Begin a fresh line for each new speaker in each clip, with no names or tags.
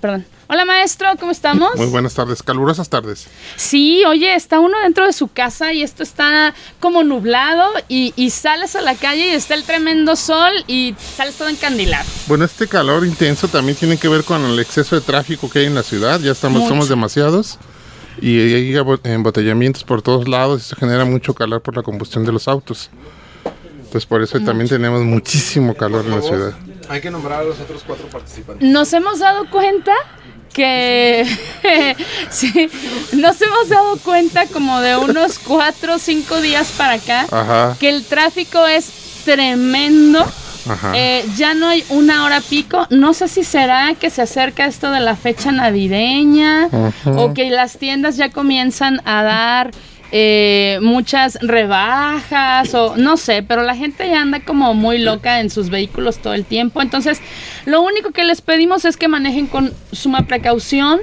Perdón. Hola maestro, ¿cómo estamos?
Muy buenas tardes, calurosas tardes.
Sí, oye, está uno dentro de su casa y esto está como nublado y, y sales a la calle y está el tremendo sol y sales todo encandilado.
Bueno, este calor intenso también tiene que ver con el exceso de tráfico que hay en la ciudad. Ya estamos,
Mucho.
somos demasiados y hay embotellamientos por todos lados y se genera mucho calor por la combustión de los autos. Entonces por eso también tenemos muchísimo calor en la ciudad.
Hay que nombrar a los otros cuatro participantes.
Nos hemos dado cuenta que sí, nos hemos dado cuenta como de unos cuatro o cinco días para acá
Ajá,
que el tráfico es tremendo.
ajá.
Eh, ya no hay una hora pico. No sé si será que se acerca esto de la fecha navideña
Ujú.
o que las tiendas ya comienzan a dar eh, muchas rebajas o no sé, pero la gente ya anda como muy loca en sus vehículos todo el tiempo. Entonces, lo único que les pedimos es que manejen con suma precaución.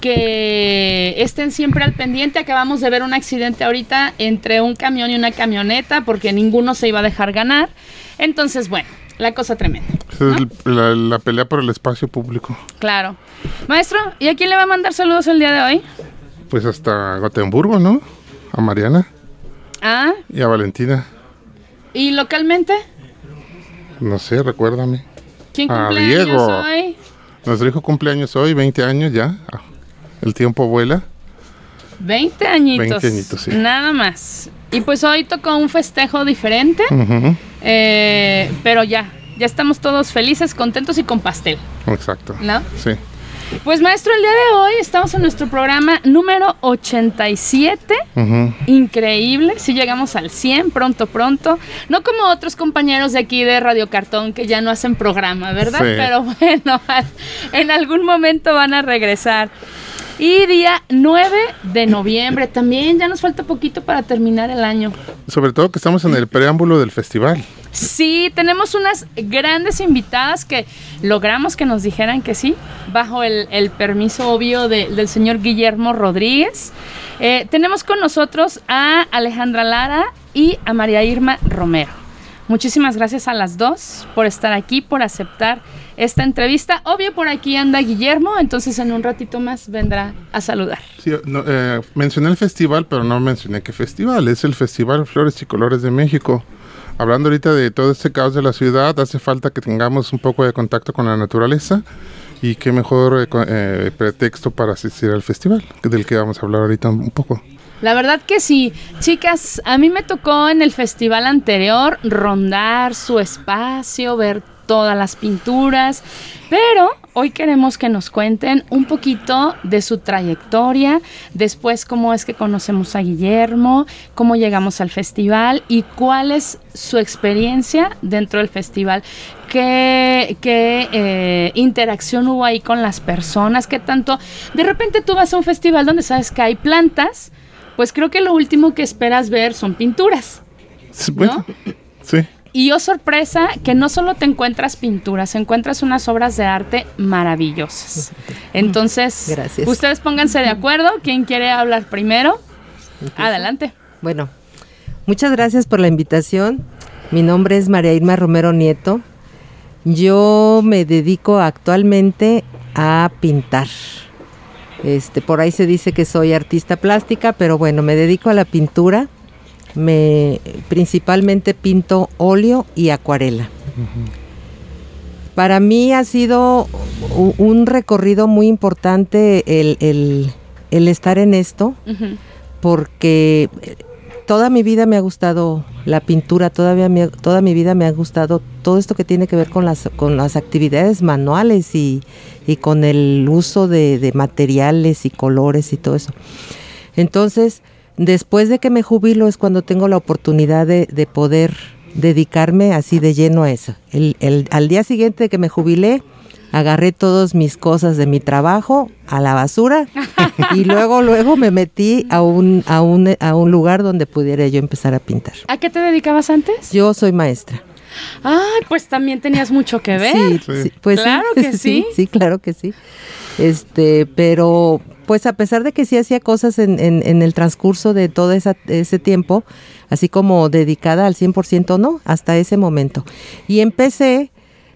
Que estén siempre al pendiente. Acabamos de ver un accidente ahorita entre un camión y una camioneta porque ninguno se iba a dejar ganar. Entonces, bueno, la cosa tremenda.
El- la pelea por el espacio público.
Claro. Maestro, ¿y a quién le va a mandar saludos el día de hoy?
Pues hasta Gotemburgo, ¿no? A Mariana
Ah,
y a Valentina.
¿y localmente?
No sé, recuérdame.
¿Quién
Ah,
cumple
Diego.
hoy?
Nuestro hijo cumpleaños hoy, 20 años ya. Ah, El tiempo vuela.
20 añitos.
20 añitos, sí.
Nada más. Y pues hoy tocó un festejo diferente, eh, pero ya, ya estamos todos felices, contentos y con pastel,
Exacto.
¿no?
Sí.
Pues maestro, el día de hoy estamos en nuestro programa número 87.
Ujú.
Increíble, si llegamos al 100 pronto, pronto. No como otros compañeros de aquí de Radio Cartón que ya no hacen programa, ¿verdad?
Sí.
Pero bueno, en algún momento van a regresar. Y día 9 de noviembre, también ya nos falta poquito para terminar el año.
Sobre todo que estamos en el preámbulo del festival.
Sí, tenemos unas grandes invitadas que logramos que nos dijeran que sí, bajo el, el permiso obvio de- del señor Guillermo Rodríguez. Eh, tenemos con nosotros a Alejandra Lara y a María Irma Romero. Muchísimas gracias a las dos por estar aquí, por aceptar esta entrevista. Obvio, por aquí anda Guillermo, entonces en un ratito más vendrá a saludar.
Sí, no, eh, mencioné el festival, pero no mencioné qué festival. Es el Festival Flores y Colores de México. Hablando ahorita de todo este caos de la ciudad, hace falta que tengamos un poco de contacto con la naturaleza. Y qué mejor eh, eh, pretexto para asistir al festival, del que vamos a hablar ahorita un poco.
La verdad que sí, chicas, a mí me tocó en el festival anterior rondar su espacio, ver todas las pinturas, pero hoy queremos que nos cuenten un poquito de su trayectoria, después cómo es que conocemos a Guillermo, cómo llegamos al festival y cuál es su experiencia dentro del festival. ¿Qué, qué, eh, interacción hubo ahí con las personas? ¿Qué tanto? De repente tú vas a un festival donde sabes que hay plantas, pues creo que lo último que esperas ver son pinturas.
Sí, bueno, sí.
Y oh sorpresa, que no solo te encuentras pinturas, encuentras unas obras de arte maravillosas. Entonces,
Gracias.
ustedes pónganse de acuerdo. ¿Quién quiere hablar primero? Adelante.
Bueno, muchas gracias por la invitación. Mi nombre es María Irma Romero Nieto. Yo me dedico actualmente a pintar. Este, por ahí se dice que soy artista plástica, pero bueno, me dedico a la pintura. Me principalmente pinto óleo y acuarela. Para mí ha sido un recorrido muy importante el, el- el estar en esto porque toda mi vida me ha gustado la pintura, todavía me ha- toda mi vida me ha gustado todo esto que tiene que ver con las, con las actividades manuales y, y con el uso de, de materiales y colores y todo eso. Entonces, después de que me jubilo es cuando tengo la oportunidad de, de poder dedicarme así de lleno a eso. El, el- al día siguiente de que me jubilé, agarré todas mis cosas de mi trabajo a la basura y luego luego me metí a un, a un, a un lugar donde pudiera yo empezar a pintar.
¿A qué te dedicabas antes?
Yo soy maestra.
Ay, pues también tenías mucho que ver.
Sí,
Sí.
sí, pues sí.
Claro que sí.
sí, claro que sí. Este, pero pues a pesar de que sí hacía cosas en, en- en el transcurso de todo esa- ese tiempo, así como dedicada al 100%, no, hasta ese momento. Y empecé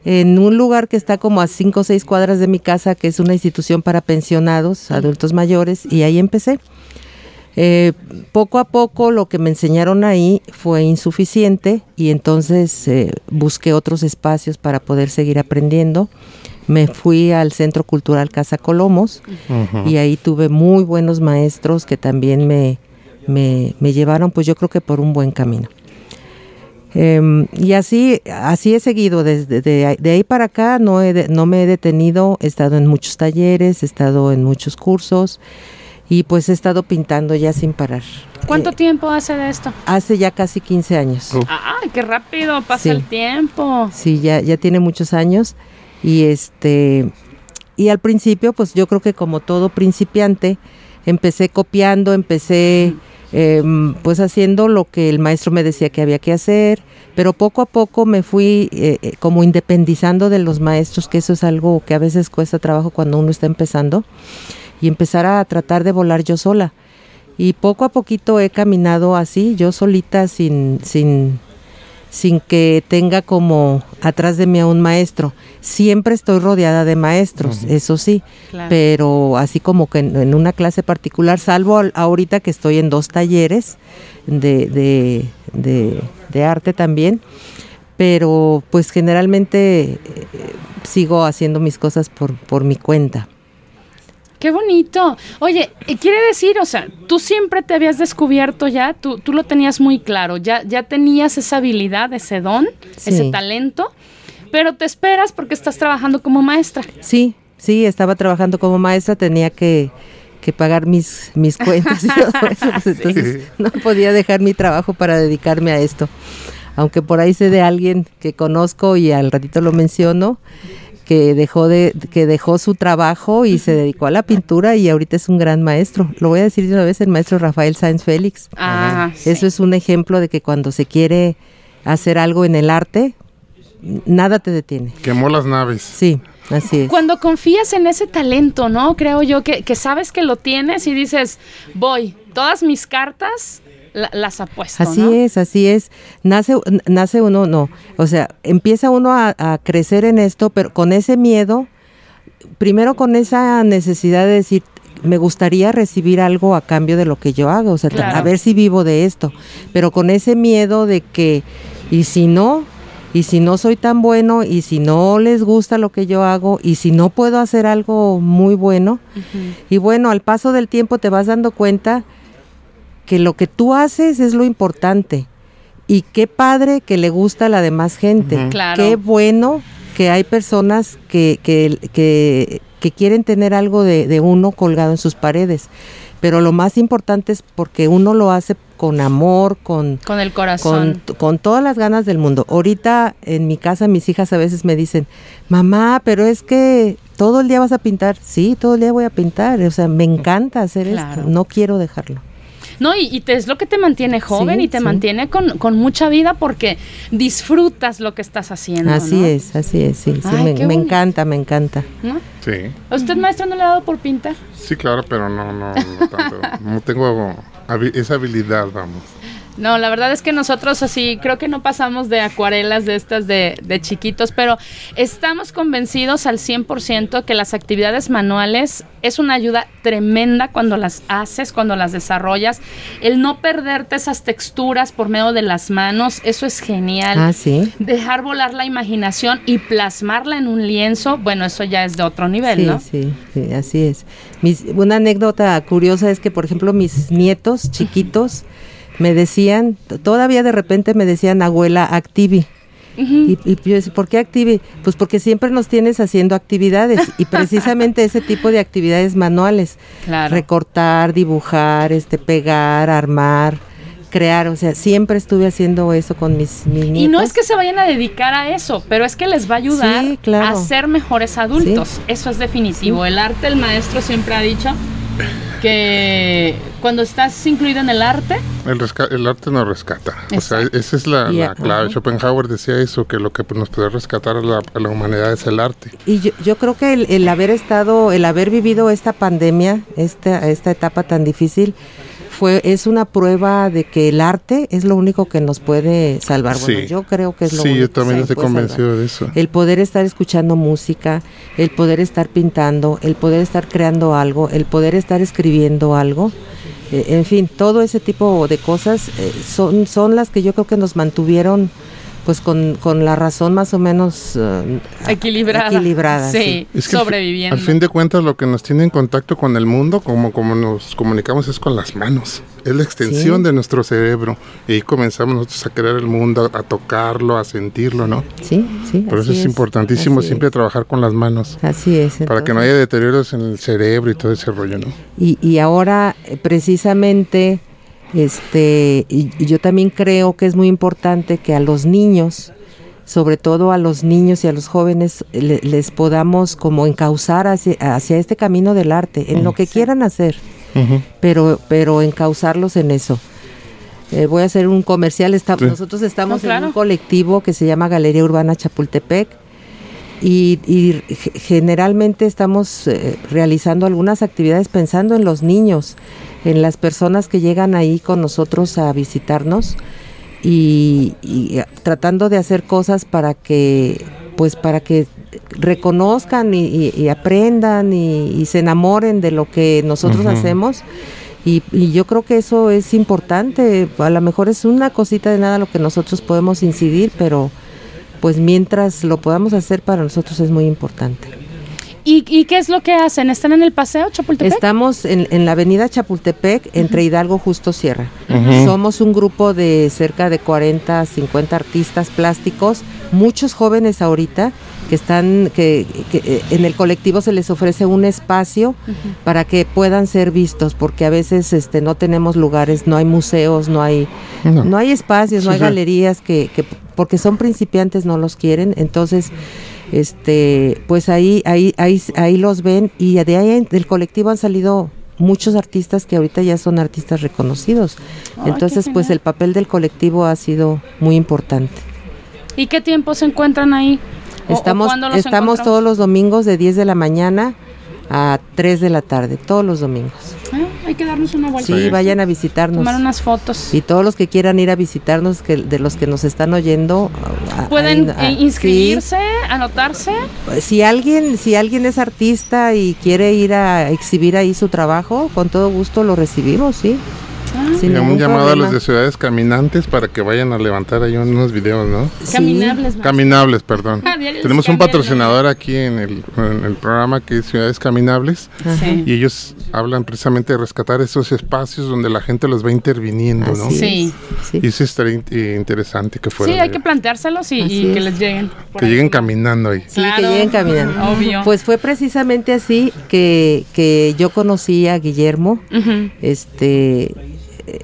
en un lugar que está como a cinco o seis cuadras de mi casa, que es una institución para pensionados, adultos mayores, y ahí empecé. Eh, poco a poco lo que me enseñaron ahí fue insuficiente y entonces eh, busqué otros espacios para poder seguir aprendiendo. Me fui al Centro Cultural Casa Colomos y ahí tuve muy buenos maestros que también me, me, me llevaron pues yo creo que por un buen camino. Em, y así, así he seguido desde de, ahí- de ahí para acá, no, he de- no me he detenido, he estado en muchos talleres, he estado en muchos cursos y pues he estado pintando ya sin parar.
¿Cuánto
Eh,
tiempo hace de esto?
hace ya casi 15 años.
Uf.
Ay, qué rápido pasa
Sí.
el tiempo.
Sí, ya, ya tiene muchos años y este y al principio pues yo creo que como todo principiante empecé copiando, empecé em, pues haciendo lo que el maestro me decía que había que hacer, pero poco a poco me fui eh, eh, como independizando de los maestros, que eso es algo que a veces cuesta trabajo cuando uno está empezando, y empezar a tratar de volar yo sola. Y poco a poquito he caminado así, yo solita, sin, sin, sin que tenga como atrás de mí a un maestro. Siempre estoy rodeada de maestros, eso sí,
Claro.
pero así como que en, en una clase particular, salvo al- ahorita que estoy en dos talleres de, de, de- de arte también, pero pues generalmente eh, sigo haciendo mis cosas por, por mi cuenta.
Qué bonito. Oye, eh, quiere decir, o sea, tú siempre te habías descubierto ya, tú, tú lo tenías muy claro, ya, ya tenías esa habilidad, ese don,
Sí.
ese talento, pero te esperas porque estás trabajando como maestra.
Sí, sí, estaba trabajando como maestra, tenía que, que pagar mis, mis cuentas y todo eso, pues, entonces no podía dejar mi trabajo para dedicarme a esto. Aunque por ahí sé de alguien que conozco y al ratito lo menciono, que dejó de que dejó su trabajo y se dedicó a la pintura y ahorita es un gran maestro. Lo voy a decir de una vez, el maestro Rafael Sáenz Félix.
Ah,
Eso es un ejemplo de que cuando se quiere hacer algo en el arte, nada te detiene.
Quemó las naves.
Sí, así es.
Cuando confías en ese talento, ¿no? Creo yo que, que sabes que lo tienes y dices, voy, todas mis cartas la- las apuesto,
Así
¿no?
es, así es. Nace, nace uno, no. O sea, empieza uno a, a crecer en esto, pero con ese miedo, primero con esa necesidad de decir, me gustaría recibir algo a cambio de lo que yo hago, o sea,
Claro.
a ver si vivo de esto, pero con ese miedo de que, y si no, y si no soy tan bueno, y si no les gusta lo que yo hago, y si no puedo hacer algo muy bueno, y bueno, al paso del tiempo te vas dando cuenta que lo que tú haces es lo importante. Y qué padre que le gusta a la demás gente.
Claro.
Qué bueno que hay personas que, que, que, que quieren tener algo de, de uno colgado en sus paredes. Pero lo más importante es porque uno lo hace con amor, con,
Con el
con,
corazón.
con todas las ganas del mundo. Ahorita en mi casa mis hijas a veces me dicen, mamá, pero es que todo el día vas a pintar. Sí, todo el día voy a pintar. O sea, me encanta hacer
Claro.
esto. No quiero dejarlo.
No, y, y te, es lo que te mantiene joven
Sí,
y te
sí.
mantiene con, con mucha vida porque disfrutas lo que estás haciendo.
así
¿no?
es, así es. Sí, sí,
Ay,
me, me encanta, me encanta.
¿No?
Sí.
¿A usted, maestro, no le ha dado por pintar?
Sí, claro, pero no, no, no tanto. No tengo esa habilidad, vamos.
No, la verdad es que nosotros así creo que no pasamos de acuarelas de estas de, de chiquitos, pero estamos convencidos al 100% que las actividades manuales es una ayuda tremenda cuando las haces, cuando las desarrollas. El no perderte esas texturas por medio de las manos, eso es genial.
Ah, sí.
Dejar volar la imaginación y plasmarla en un lienzo, bueno, eso ya es de otro nivel,
Sí,
¿no?
sí, sí, así es. Mis, una anécdota curiosa es que, por ejemplo, mis nietos chiquitos me decían, todavía de repente me decían, abuela, activi. Y, y yo decía, ¿por qué activi? Pues porque siempre nos tienes haciendo actividades y precisamente ese tipo de actividades manuales.
Claro.
Recortar, dibujar, este, pegar, armar, crear, o sea, siempre estuve haciendo eso con mis, mis nietos.
Y no es que se vayan a dedicar a eso, pero es que les va a ayudar
Sí, claro.
a ser mejores adultos.
Sí.
Eso es definitivo. El arte, el maestro siempre ha dicho que cuando estás incluido en el arte,
El, el arte nos rescata. O sea,
Exacto.
esa es la,
Y
la clave.
ajá.
Schopenhauer decía eso, que lo que nos puede rescatar a la, a la humanidad es el arte.
Y yo, yo creo que el, el haber estado, el haber vivido esta pandemia, esta, esta etapa tan difícil, fue, es una prueba de que el arte es lo único que nos puede salvar. Bueno,
Sí.
yo creo que es lo
Sí,
único
yo
que
también estoy
salvar.
convencido de eso.
El poder estar escuchando música, el poder estar pintando, el poder estar creando algo, el poder estar escribiendo algo. eh, en fin, todo ese tipo de cosas eh, son, son las que yo creo que nos mantuvieron pues con, con la razón más o menos eh,
equilibrada.
equilibrada, sí.
Es que
sobreviviendo.
Al fin de cuentas, lo que nos tiene en contacto con el mundo, como, como nos comunicamos, es con las manos. Es la extensión
Sí.
de nuestro cerebro. Y ahí comenzamos nosotros a crear el mundo, a tocarlo, a sentirlo, ¿no?
Sí, sí.
Por eso
así
es, importantísimo
así
siempre
es,
trabajar con las manos.
Así es.
Para que no
entonces-
haya deterioros en el cerebro y todo ese rollo, ¿no?
Y, y ahora, eh, precisamente, este, y, y yo también creo que es muy importante que a los niños, sobre todo a los niños y a los jóvenes, le- les podamos como encauzar hacia, hacia este camino del arte, en lo que quieran hacer, pero, pero encauzarlos en eso. Eh, voy a hacer un comercial.
Sí.
Nosotros estamos
No, claro.
en un colectivo que se llama Galería Urbana Chapultepec y, y ge- generalmente estamos eh, realizando algunas actividades pensando en los niños, en las personas que llegan ahí con nosotros a visitarnos y, y, tratando de hacer cosas para que pues para que reconozcan y, y- y aprendan y, se enamoren de lo que nosotros hacemos. Y, y yo creo que eso es importante. A lo mejor es una cosita de nada lo que nosotros podemos incidir pero pues mientras lo podamos hacer para nosotros es muy importante.
¿Y, y qué es lo que hacen? ¿Están en el paseo Chapultepec?
Estamos en, en la avenida Chapultepec, entre Hidalgo Justo Sierra. Somos un grupo de cerca de 40, 50 artistas plásticos, muchos jóvenes ahorita que están, que, que, eh, en el colectivo se les ofrece un espacio para que puedan ser vistos, porque a veces este, no tenemos lugares, no hay museos, no hay,
No.
no hay espacios, no hay
sí.
galerías que, que porque son principiantes no los quieren, entonces este pues ahí ahí ahí ahí los ven y de ahí del colectivo han salido muchos artistas que ahorita ya son artistas reconocidos. Entonces, pues el papel del colectivo ha sido muy importante.
¿Y qué tiempo se encuentran ahí? ¿O- o
Estamos estamos todos los domingos de 10 de la mañana a 3 de la tarde, todos los domingos.
Ah, hay que darnos una vuelta.
Sí, vayan a visitarnos.
Tomar unas fotos.
Y todos los que quieran ir a visitarnos, que de los que nos están oyendo, a-
Pueden
ahí- ah,
eh,
sí.
inscribirse, anotarse.
Si alguien, si alguien es artista y quiere ir a exhibir ahí su trabajo, con todo gusto lo recibimos, sí.
Ah,
Sin
un llamado a los de ciudades caminantes para que vayan a levantar ahí unos videos, ¿no?
Sí.
Caminables. más.
Caminables, perdón.
Ah,
Tenemos un patrocinador aquí en el, en el programa que es Ciudades Caminables
Ajá.
Sí.
y ellos hablan precisamente de rescatar esos espacios donde la gente los va interviniendo, ¿no?
Sí.
sí.
Y eso estaría eh, interesante que fuera.
Sí, hay que planteárselos y, que
es.
les lleguen.
que
ahí.
lleguen caminando ahí.
Sí,
Claro.
que lleguen caminando.
Obvio.
Pues fue precisamente así que, que yo conocí a Guillermo,
Ujú.
este,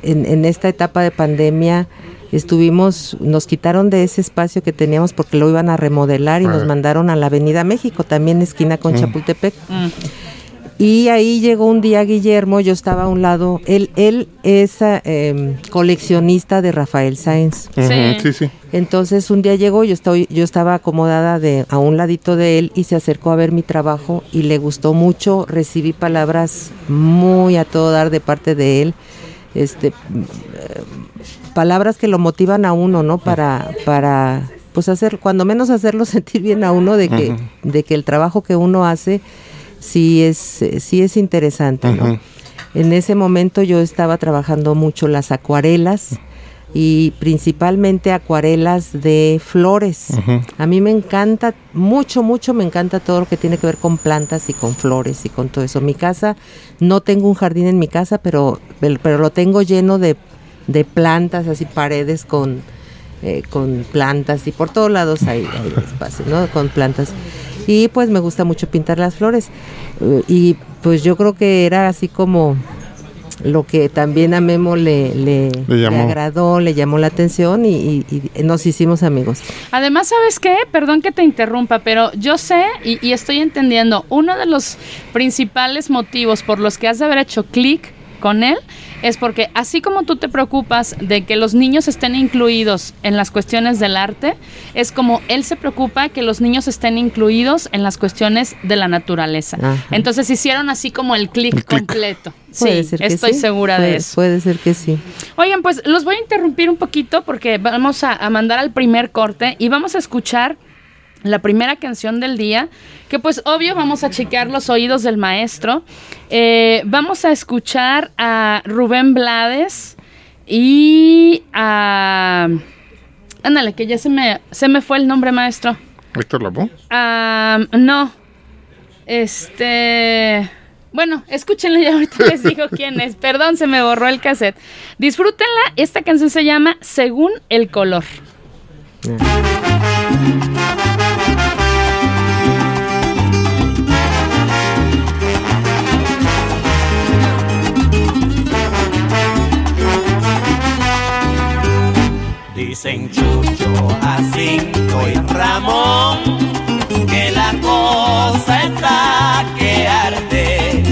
en, en esta etapa de pandemia estuvimos, nos quitaron de ese espacio que teníamos porque lo iban a remodelar y nos mandaron a la Avenida México, también esquina con Chapultepec.
Mm.
Y ahí llegó un día Guillermo, yo estaba a un lado, él, él es ah, em, coleccionista de Rafael Sáenz.
Ujú,
Sí.
sí, sí.
Entonces un día llegó, yo, estoy, yo estaba acomodada de, a un ladito de él y se acercó a ver mi trabajo y le gustó mucho, recibí palabras muy a todo dar de parte de él, este, eh, palabras que lo motivan a uno, ¿no? Para, para pues hacer, cuando menos hacerlo sentir bien a uno de que, de que el trabajo que uno hace sí es, eh, sí es interesante, ¿no? En ese momento yo estaba trabajando mucho las acuarelas y principalmente acuarelas de flores. A mí me encanta, mucho, mucho me encanta todo lo que tiene que ver con plantas y con flores y con todo eso. Mi casa, no tengo un jardín en mi casa, pero, pero lo tengo lleno de, de plantas, así paredes con, eh, con plantas y por todos lados hay, hay espacio, ¿no? Con plantas. Y pues me gusta mucho pintar las flores. Eh, y pues yo creo que era así como lo que también a Memo le, le,
Le
le
llamó.
agradó, le llamó la atención y, y- y nos hicimos amigos.
Además, ¿sabes qué? Perdón que te interrumpa, pero yo sé y, y estoy entendiendo, uno de los principales motivos por los que has de haber hecho clic con él es porque así como tú te preocupas de que los niños estén incluidos en las cuestiones del arte, es como él se preocupa que los niños estén incluidos en las cuestiones de la naturaleza.
Ajá.
Entonces hicieron así como el clic completo. Sí, estoy
sí,
segura
puede-
de eso.
Puede ser que sí.
Oigan, pues los voy a interrumpir un poquito porque vamos a, a mandar al primer corte y vamos a escuchar la primera canción del día, que pues obvio vamos a chequear los oídos del maestro. Eh, vamos a escuchar a Rubén Blades y a... Ándale, que ya se me, se me fue el nombre maestro.
Héctor Lavoe.
No. Este. Bueno, escúchenlo y ahorita les digo quién es. Perdón, se me borró el cassette. Disfrútenla. Esta canción se llama Según el color.
Dicen Chucho, Jacinto y Ramón que la cosa está que arde.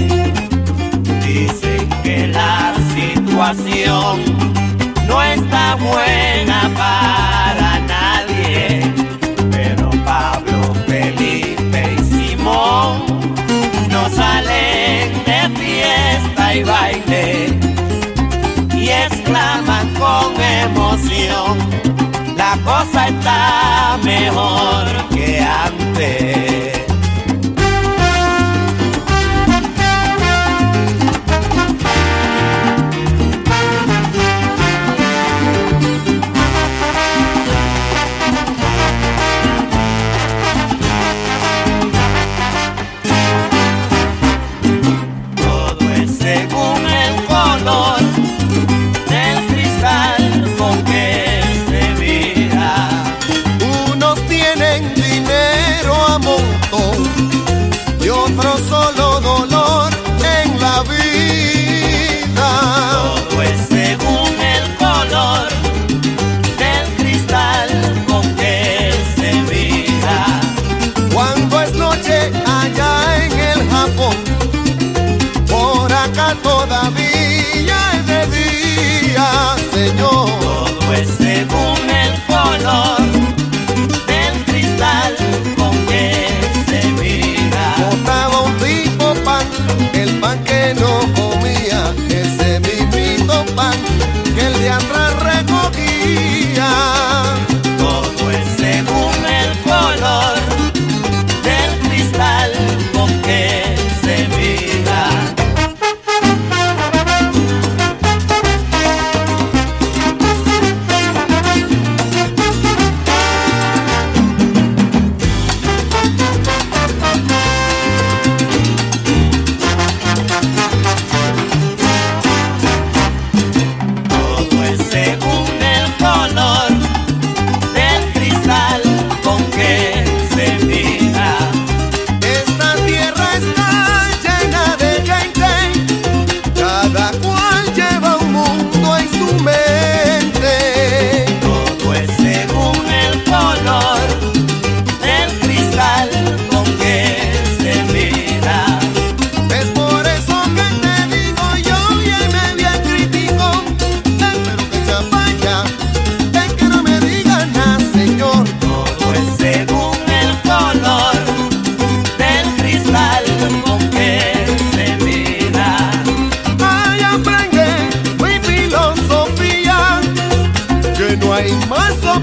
Dicen que la situación no está buena para nadie. Pero Pablo, Felipe y Simón no salen de fiesta y baile con emoción, la cosa está mejor que antes.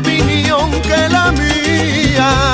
opinión que
la
mía.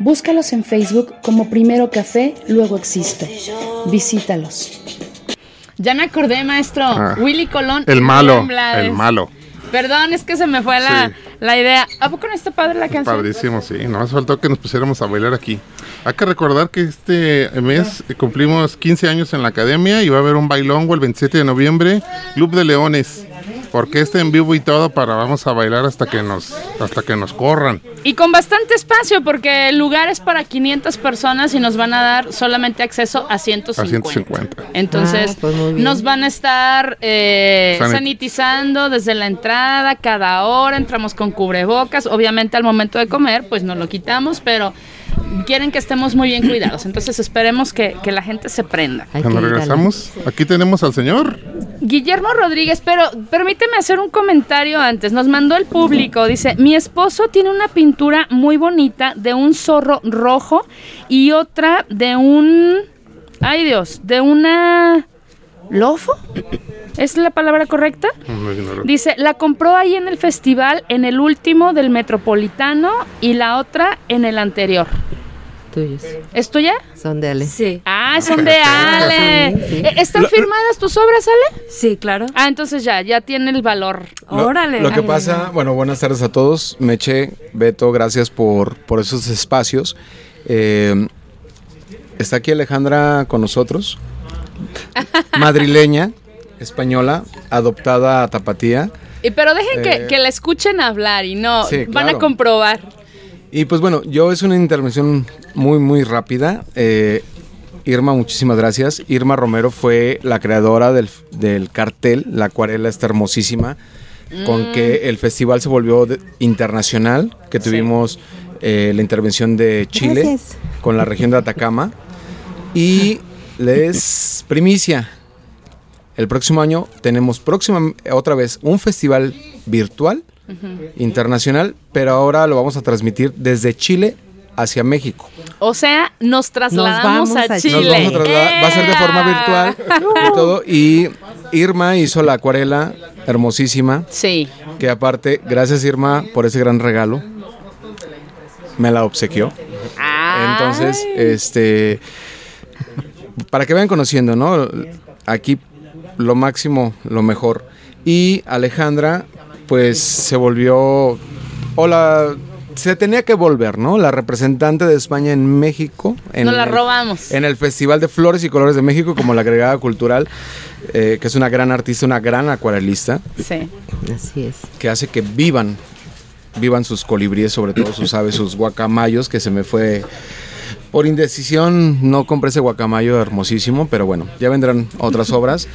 Búscalos en Facebook como Primero Café, luego Existo. Visítalos. Ya me acordé, maestro.
Ah.
Willy Colón.
El malo, el malo.
Perdón, es que se me fue la,
Sí.
la idea. ¿A poco no está padre la canción?
Padrísimo, sí. Nomás faltó que nos pusiéramos a bailar aquí. Hay que recordar que este mes cumplimos 15 años en la academia y va a haber un bailongo el 27 de noviembre, Club de Leones. Orquesta en vivo y todo para vamos a bailar hasta que nos hasta que nos corran.
Y con bastante espacio, porque el lugar es para 500 personas y nos van a dar solamente acceso a 150.
A 150.
Entonces,
Ah, pues
nos van a estar eh,
Sanit-
sanitizando desde la entrada, cada hora, entramos con cubrebocas. Obviamente, al momento de comer, pues no lo quitamos, pero quieren que estemos muy bien cuidados. Entonces, esperemos que, que la gente se prenda.
Cuando regresamos, aquí tenemos al señor.
Guillermo Rodríguez, pero permíteme hacer un comentario antes. Nos mandó el público. Dice, mi esposo tiene una pintura muy bonita de un zorro rojo y otra de un... Ay Dios, de una... ¿Lofo? ¿Es la palabra correcta? Dice, la compró ahí en el festival, en el último del Metropolitano y la otra en el anterior.
Tuyos.
¿Es tuya?
Son de Ale.
Sí,
Ah, son de Ale.
Sí.
Eh, ¿Están firmadas tus obras, Ale?
sí, claro.
Ah, entonces ya, ya tiene el valor.
Lo-
Órale.
Lo, que
Ay,
pasa, bueno, buenas tardes a todos. Meche, Beto, gracias por, por esos espacios. Eh, está aquí Alejandra con nosotros. Madrileña, española, adoptada a Tapatía.
Y, pero dejen que,
Eh,
que la escuchen hablar y no,
sí,
van a comprobar.
Y pues bueno, yo es una intervención muy, muy rápida. Eh, Irma, muchísimas gracias. Irma Romero fue la creadora del, del cartel, la acuarela está hermosísima, con que el festival se volvió de- internacional, que tuvimos eh, la intervención de Chile
Gracias.
con la región de Atacama. Y les primicia, el próximo año tenemos próxima, otra vez un festival virtual internacional, pero ahora lo vamos a transmitir desde Chile hacia México.
O sea, nos trasladamos
vamos
a,
a
Chile.
Nos vamos a trasladar, va a ser de forma virtual y todo. Y Irma hizo la acuarela hermosísima,
Sí.
que aparte, gracias Irma por ese gran regalo, me la obsequió. Entonces, este, para que vayan conociendo, ¿no? Aquí lo máximo, lo mejor. Y Alejandra, pues se volvió, hola, se tenía que volver, ¿no? La representante de España en México. En
Nos la
el-
robamos.
En el Festival de Flores y Colores de México, como la agregada cultural, eh, que es una gran artista, una gran acuarelista
Sí.
Así es.
que hace que vivan, vivan sus colibríes, sobre todo sus aves, sus guacamayos, que se me fue por indecisión, no compré ese guacamayo hermosísimo, pero bueno, ya vendrán otras obras.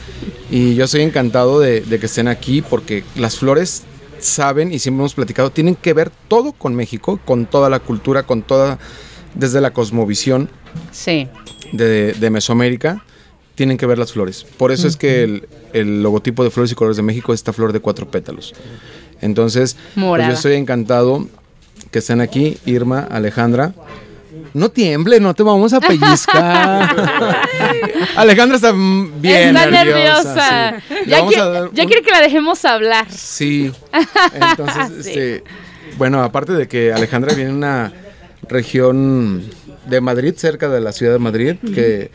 Y yo estoy encantado de, de que estén aquí porque las flores saben y siempre hemos platicado, tienen que ver todo con México, con toda la cultura, con toda, desde la cosmovisión
Sí.
de, de Mesoamérica, tienen que ver las flores. Por eso es que el, el logotipo de Flores y Colores de México es esta flor de cuatro pétalos. Entonces, pues yo estoy encantado que estén aquí, Irma, Alejandra. No tiemble, no te vamos a pellizcar. Alejandra está bien
Está
nerviosa.
nerviosa.
sí.
Ya, qui-
un-
quiere que la dejemos hablar.
Sí. Entonces,
Sí.
este, bueno, aparte de que Alejandra viene de una región de Madrid, cerca de la ciudad de Madrid, que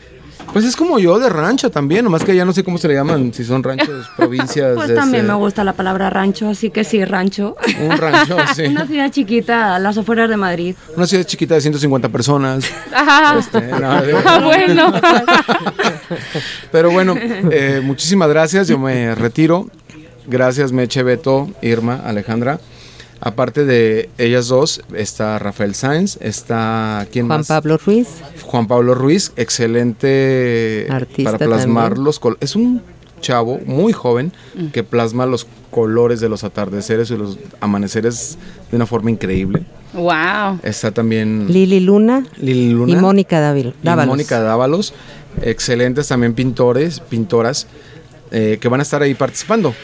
pues es como yo de rancho también, nomás que ya no sé cómo se le llaman, si son ranchos, provincias.
Pues también me gusta la palabra rancho, así que sí, rancho.
Un rancho, sí.
Una ciudad chiquita a las afueras de Madrid.
Una ciudad chiquita de 150 personas.
Ajá.
Este, no, de-
Ah, bueno.
Pero bueno, eh, muchísimas gracias, yo me retiro. Gracias Meche, Beto, Irma, Alejandra. Aparte de ellas dos, está Rafael Sáenz, está... ¿quién
Juan
más?
Pablo Ruiz.
Juan Pablo Ruiz, excelente
Artista
para plasmar
también.
los colores. Es un chavo muy joven que plasma los colores de los atardeceres y los amaneceres de una forma increíble.
Wow.
Está también
Lili Luna
Lili Luna
y Mónica Dávil-
y
Dávalos.
Mónica Dávalos. Excelentes también pintores, pintoras eh, que van a estar ahí participando.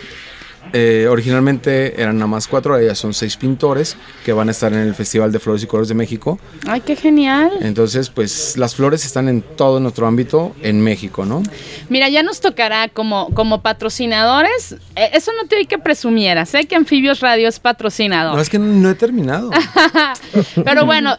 Eh, originalmente eran nada más cuatro, ahora ya son seis pintores que van a estar en el Festival de Flores y Colores de México.
Ay, qué genial.
Entonces, pues las flores están en todo nuestro ámbito en México, ¿no?
Mira, ya nos tocará como, como patrocinadores. eh, eso no te oí que presumieras, ¿eh? Que Anfibios Radio es patrocinador.
No, es que no he terminado.
Pero bueno,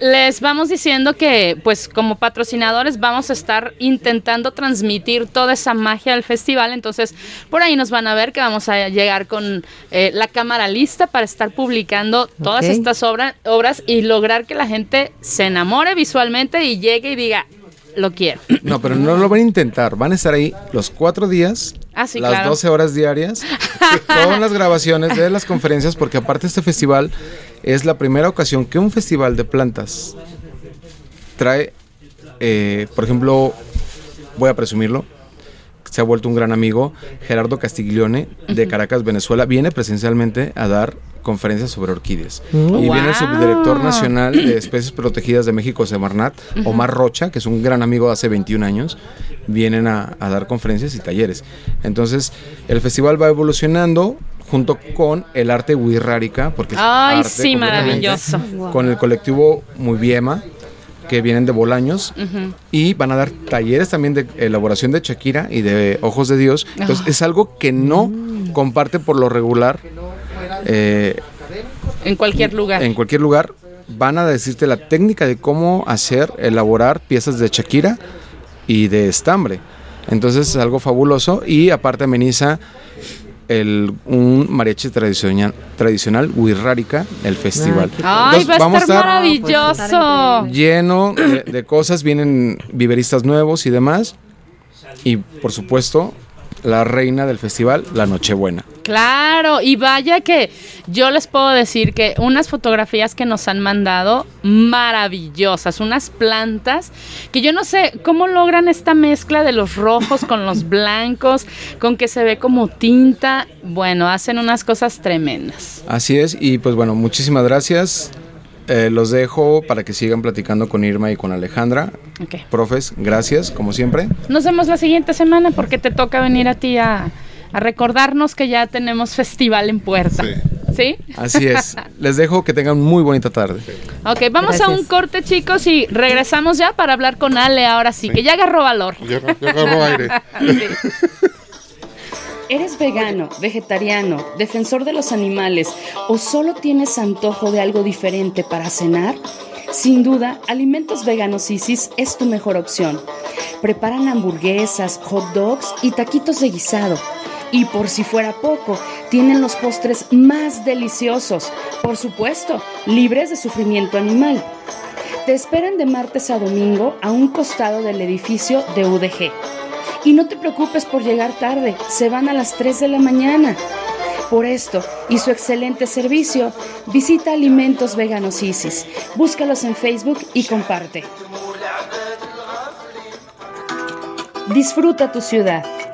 les vamos diciendo que, pues, como patrocinadores, vamos a estar intentando transmitir toda esa magia del festival. Entonces, por ahí nos van a ver que vamos a llegar con eh, la cámara lista para estar publicando todas estas obra- obras y lograr que la gente se enamore visualmente y llegue y diga, lo quiero.
No, pero no lo van a intentar. Van a estar ahí los cuatro días,
Ah, sí,
las
claro.
12 horas diarias, con las grabaciones de las conferencias, porque aparte este festival es la primera ocasión que un festival de plantas trae, eh, por ejemplo, voy a presumirlo, se ha vuelto un gran amigo, Gerardo Castiglione, de Caracas, Venezuela, viene presencialmente a dar conferencias sobre orquídeas. Y viene el subdirector nacional de especies protegidas de México, Semarnat, Omar Rocha, que es un gran amigo de hace 21 años, vienen a, a dar conferencias y talleres. Entonces, el festival va evolucionando junto con el arte wixárika, porque es
Ay,
arte
sí, maravilloso.
Con el colectivo Muy que vienen de Bolaños y van a dar talleres también de elaboración de Shakira y de Ojos de Dios. Entonces es algo que no comparte por lo regular eh,
En cualquier lugar.
en cualquier lugar. Van a decirte la técnica de cómo hacer, elaborar piezas de Shakira y de estambre. Entonces es algo fabuloso y aparte ameniza el, un mariachi tradicional, tradicional el festival.
Ay,
Entonces,
va a
vamos
estar
a estar
maravilloso.
lleno de, de cosas, vienen viveristas nuevos y demás. Y por supuesto, la reina del festival, la Nochebuena.
Claro, y vaya que yo les puedo decir que unas fotografías que nos han mandado maravillosas, unas plantas que yo no sé cómo logran esta mezcla de los rojos con los blancos, con que se ve como tinta. Bueno, hacen unas cosas tremendas.
Así es, y pues bueno, muchísimas gracias. Eh, los dejo para que sigan platicando con Irma y con Alejandra. Profes, gracias, como siempre.
Nos vemos la siguiente semana porque te toca venir a ti a, a recordarnos que ya tenemos festival en puerta. ¿Sí?
Así es. Les dejo que tengan muy bonita tarde.
Ok, vamos a un corte, chicos, y regresamos ya para hablar con Ale ahora sí, que ya agarró valor.
Ya, ya agarró aire.
¿Eres vegano, vegetariano, defensor de los animales o solo tienes antojo de algo diferente para cenar? Sin duda, Alimentos Veganos Isis es tu mejor opción. Preparan hamburguesas, hot dogs y taquitos de guisado. Y por si fuera poco, tienen los postres más deliciosos, por supuesto, libres de sufrimiento animal. Te esperan de martes a domingo a un costado del edificio de UDG. Y no te preocupes por llegar tarde, se van a las 3 de la mañana. Por esto y su excelente servicio, visita Alimentos Veganos Isis. Búscalos en Facebook y comparte. Disfruta tu ciudad.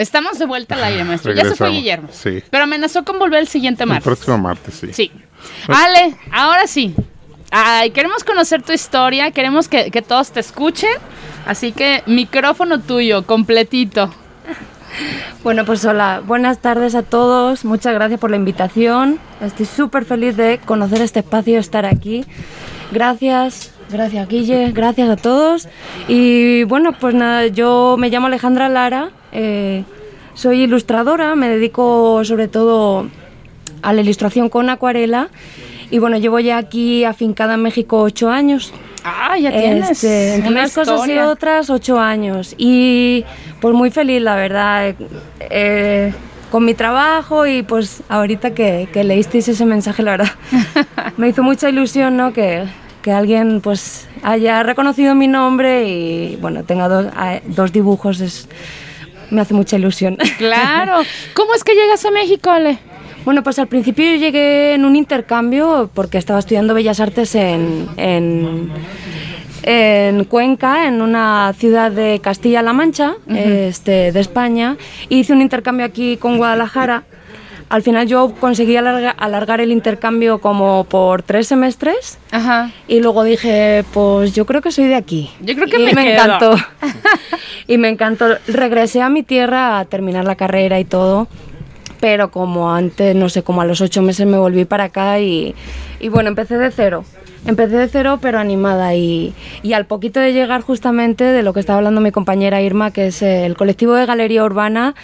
Estamos de vuelta al aire, maestro. Ya se fue
Regresamos.
Guillermo.
Sí.
Pero amenazó con volver el siguiente
El
martes.
próximo martes, sí.
Sí. Ale, ahora sí. Ay, queremos conocer tu historia, queremos que, que todos te escuchen. Así que micrófono tuyo, completito.
Bueno, pues hola, buenas tardes a todos, muchas gracias por la invitación. Estoy súper feliz de conocer este espacio, estar aquí. Gracias, gracias Guille, gracias a todos. Y bueno, pues nada, yo me llamo Alejandra Lara, eh, soy ilustradora, me dedico sobre todo a la ilustración con acuarela. Y bueno, llevo ya aquí afincada en México ocho años.
Ah, ya tienes.
Este, entre
una
unas cosas y otras, ocho años. Y pues muy feliz, la verdad. Eh, eh, con mi trabajo y pues ahorita que, que leísteis ese mensaje, la verdad, me hizo mucha ilusión, ¿no? Que, que alguien pues haya reconocido mi nombre y bueno, tenga dos, dos dibujos, es, me hace mucha ilusión.
Claro. ¿Cómo es que llegas a México, Ale?
Bueno, pues al principio yo llegué en un intercambio porque estaba estudiando Bellas Artes en, en, en Cuenca, en una ciudad de Castilla-La Mancha, este, de España. y Hice un intercambio aquí con Guadalajara. Al final yo conseguí alarga- alargar el intercambio como por tres semestres
Ajá.
y luego dije, pues yo creo que soy de aquí.
Yo creo que
y
me
encantó. y me encantó. Regresé a mi tierra a terminar la carrera y todo. Pero como antes, no sé, como a los ocho meses me volví para acá y, y bueno, empecé de cero. Empecé de cero, pero animada. Y, y al poquito de llegar justamente de lo que estaba hablando mi compañera Irma, que es el colectivo de Galería Urbana,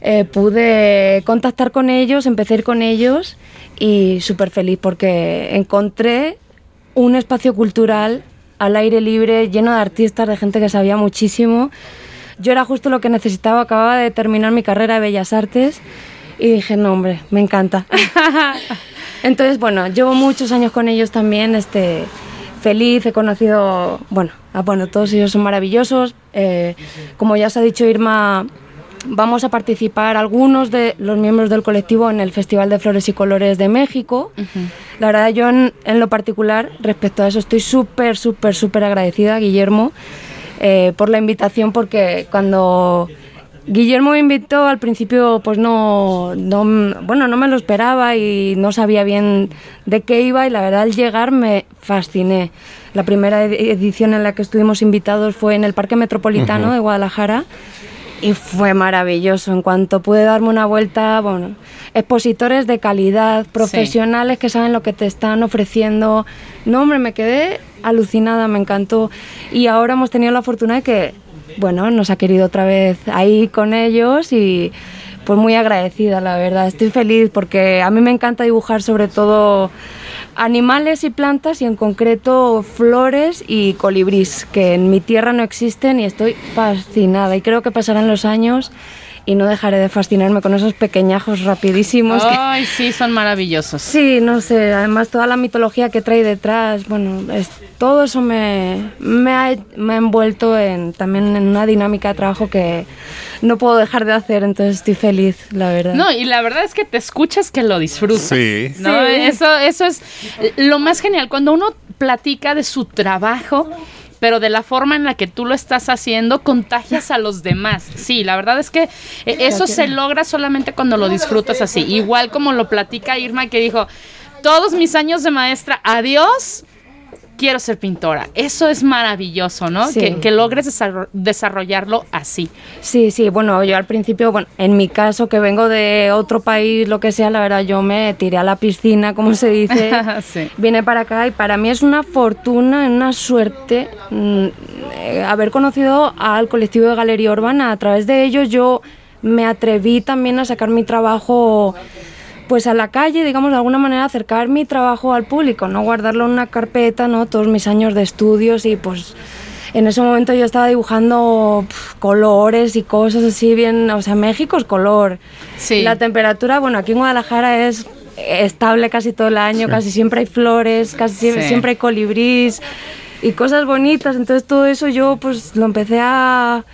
eh, pude contactar con ellos, empecé a ir con ellos y súper feliz porque encontré un espacio cultural al aire libre, lleno de artistas, de gente que sabía muchísimo. Yo era justo lo que necesitaba, acababa de terminar mi carrera de Bellas Artes y dije, no, hombre, me encanta. Entonces, bueno, llevo muchos años con ellos también, este, feliz, he conocido, bueno, ah, bueno todos ellos son maravillosos. Eh, como ya se ha dicho Irma, vamos a participar algunos de los miembros del colectivo en el Festival de Flores y Colores de México. La verdad, yo en, en lo particular, respecto a eso, estoy súper, súper, súper agradecida, Guillermo, eh, por la invitación, porque cuando Guillermo me invitó al principio, pues no, no, bueno, no me lo esperaba y no sabía bien de qué iba y la verdad al llegar me fasciné. La primera ed- edición en la que estuvimos invitados fue en el Parque Metropolitano de Guadalajara y fue maravilloso. En cuanto pude darme una vuelta, bueno, expositores de calidad, profesionales que saben lo que te están ofreciendo. No, hombre, me quedé alucinada, me encantó. Y ahora hemos tenido la fortuna de que, bueno, nos ha querido otra vez ahí con ellos y pues muy agradecida, la verdad. Estoy feliz porque a mí me encanta dibujar sobre todo animales y plantas y en concreto flores y colibrís, que en mi tierra no existen y estoy fascinada. Y creo que pasarán los años y no dejaré de fascinarme con esos pequeñajos rapidísimos. que-
Ay, sí, son maravillosos.
Sí, no sé, además toda la mitología que trae detrás, bueno, es, todo eso me, me, ha, me ha envuelto en, también en una dinámica de trabajo que no puedo dejar de hacer, entonces estoy feliz, la verdad.
No, y la verdad es que te escuchas que lo disfrutas.
Sí.
¿no?
Sí.
Eso, eso es lo más genial. Cuando uno platica de su trabajo, pero de la forma en la que tú lo estás haciendo, contagias a los demás. Sí, la verdad es que eh, eso se logra solamente cuando lo disfrutas así. Igual como lo platica Irma que dijo, todos mis años de maestra, adiós. Quiero ser pintora. Eso es maravilloso, ¿no?
Sí.
Que, que logres desarro- desarrollarlo así.
Sí, sí, bueno, yo al principio, bueno, en mi caso que vengo de otro país, lo que sea, la verdad yo me tiré a la piscina, como se dice,
Sí.
vine para acá y para mí es una fortuna, una suerte mm, eh, haber conocido al colectivo de Galería Urbana. A través de ellos yo me atreví también a sacar mi trabajo pues a la calle, digamos, de alguna manera acercar mi trabajo al público, no guardarlo en una carpeta, ¿no? Todos mis años de estudios y pues en ese momento yo estaba dibujando pf, colores y cosas así bien, o sea, México es color.
Sí.
La temperatura, bueno, aquí en Guadalajara es estable casi todo el año, casi siempre hay flores, casi siempre,
Sí.
siempre hay colibrís y cosas bonitas, entonces todo eso yo pues lo empecé a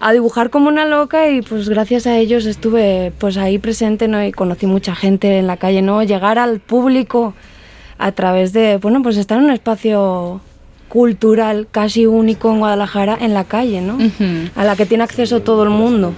a dibujar como una loca y pues gracias a ellos estuve pues ahí presente ¿no? y conocí mucha gente en la calle, ¿no? Llegar al público a través de, bueno, pues estar en un espacio cultural casi único en Guadalajara en la calle, ¿no? A la que tiene acceso todo el mundo.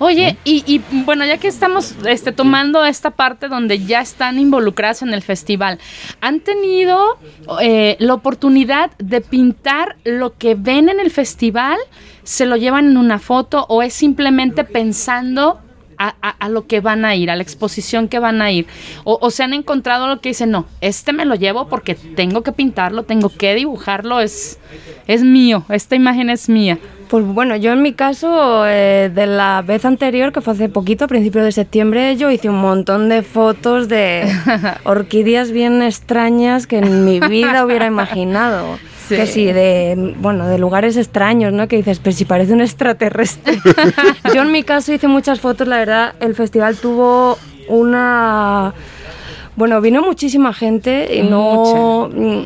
Oye, y, y, bueno, ya que estamos este, tomando esta parte donde ya están involucradas en el festival, ¿han tenido eh, la oportunidad de pintar lo que ven en el festival? ¿Se lo llevan en una foto o es simplemente pensando a, a- a lo que van a ir, a la exposición que van a ir? O, o se han encontrado lo que dicen, no, este me lo llevo porque tengo que pintarlo, tengo que dibujarlo, es, es mío, esta imagen es mía.
Pues bueno, yo en mi caso, eh, de la vez anterior, que fue hace poquito, a principios de septiembre, yo hice un montón de fotos de orquídeas bien extrañas que en mi vida hubiera imaginado.
Sí.
Que sí, de, bueno, de lugares extraños, ¿no? Que dices, pero si parece un extraterrestre. Yo en mi caso hice muchas fotos, la verdad, el festival tuvo una... Bueno, vino muchísima gente y no... mm,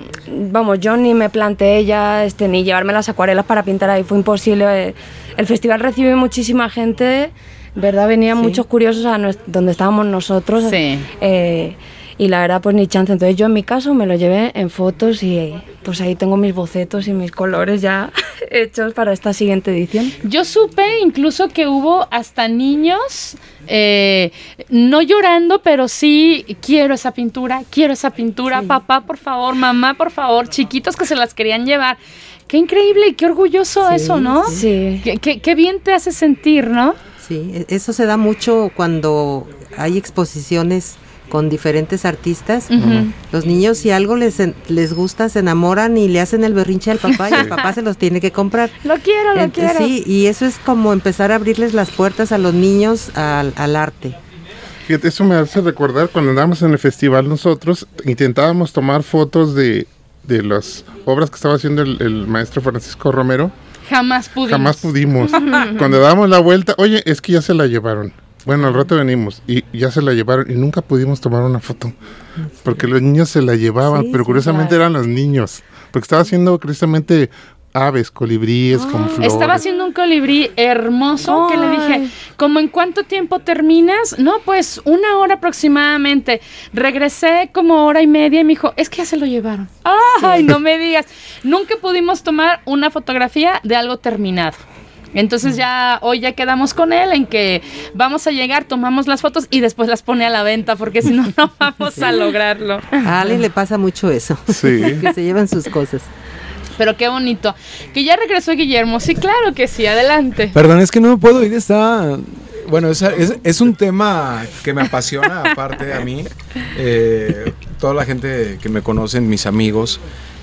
Vamos, yo ni me planteé ya este, ni llevarme las acuarelas para pintar ahí, fue imposible. El festival recibió muchísima gente, ¿verdad? Venían
Sí.
muchos curiosos a donde estábamos nosotros.
Sí.
Eh, y la verdad, pues ni chance. Entonces yo en mi caso me lo llevé en fotos y pues ahí tengo mis bocetos y mis colores ya hechos para esta siguiente edición.
Yo supe incluso que hubo hasta niños, eh, no llorando, pero sí, quiero esa pintura, quiero esa pintura, papá, por favor, mamá, por favor, chiquitos que se las querían llevar. Qué increíble y qué orgulloso
Sí,
eso, ¿no?
Sí.
Qué, qué- qué bien te hace sentir, ¿no?
Sí, e- eso se da mucho cuando hay exposiciones con diferentes artistas. Los niños si algo les, les gusta se enamoran y le hacen el berrinche al papá y el papá se los tiene que comprar.
Lo quiero, lo quiero.
Sí, y eso es como empezar a abrirles las puertas a los niños al, al arte.
Eso me hace recordar cuando andábamos en el festival nosotros, intentábamos tomar fotos de, de las obras que estaba haciendo el, el maestro Francisco Romero.
Jamás pudimos.
Jamás pudimos. Cuando dábamos la vuelta, oye, es que ya se la llevaron. Bueno, al rato venimos y ya se la llevaron y nunca pudimos tomar una foto. Porque los niños se la llevaban,
Sí,
pero
sí,
curiosamente
claro.
eran los niños. Porque estaba haciendo precisamente aves, colibríes con flores.
Estaba haciendo un colibrí hermoso que le dije,
Ay.
¿cómo en cuánto tiempo terminas? No, pues una hora aproximadamente. Regresé como hora y media y me dijo, es que ya se lo llevaron. Ay, no me digas. Nunca pudimos tomar una fotografía de algo terminado. Entonces ya hoy ya quedamos con él en que vamos a llegar, tomamos las fotos y después las pone a la venta porque si no no vamos a lograrlo.
A Ale le pasa mucho eso.
Sí.
que se llevan sus cosas.
Pero qué bonito. Que ya regresó Guillermo. Sí, claro que sí, adelante.
Perdón, es que no me puedo ir, está... Bueno, es, es- es un tema que me apasiona, aparte a mí. Eh, toda la gente que me conocen, mis amigos,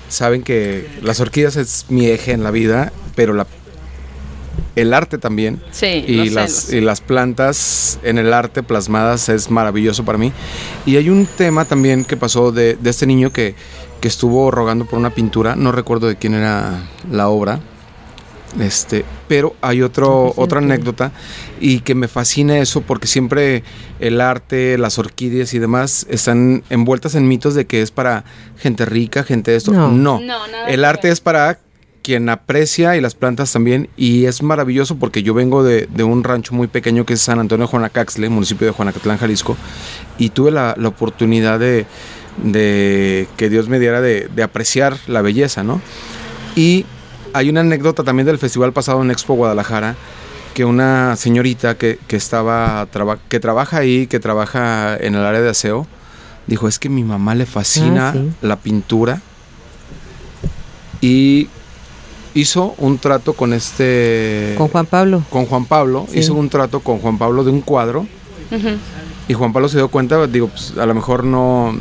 saben que las orquídeas es mi eje en la vida, pero la, el arte también.
Sí,
y
lo sé,
las,
lo sé.
y las plantas en el arte plasmadas es maravilloso para mí. Y hay un tema también que pasó de, de este niño que, que estuvo rogando por una pintura, no recuerdo de quién era la obra. Este, pero hay otro, otra anécdota y que me fascina eso porque siempre el arte, las orquídeas y demás están envueltas en mitos de que es para gente rica, gente de esto.
No.
no.
No, nada
el arte
ver.
es para quien aprecia y las plantas también. Y es maravilloso porque yo vengo de, de un rancho muy pequeño que es San Antonio de Juanacaxle, municipio de Juanacatlán, Jalisco. Y tuve la, la oportunidad de, de que Dios me diera de, de apreciar la belleza, ¿no? Y hay una anécdota también del festival pasado en Expo Guadalajara que una señorita que, que estaba traba- que trabaja ahí, que trabaja en el área de aseo, dijo, es que mi mamá le fascina
Ah, sí.
la pintura y hizo un trato con este
Con Juan Pablo.
con Juan Pablo,
Sí.
hizo un trato con Juan Pablo de un cuadro y Juan Pablo se dio cuenta, digo, pues, a lo mejor no,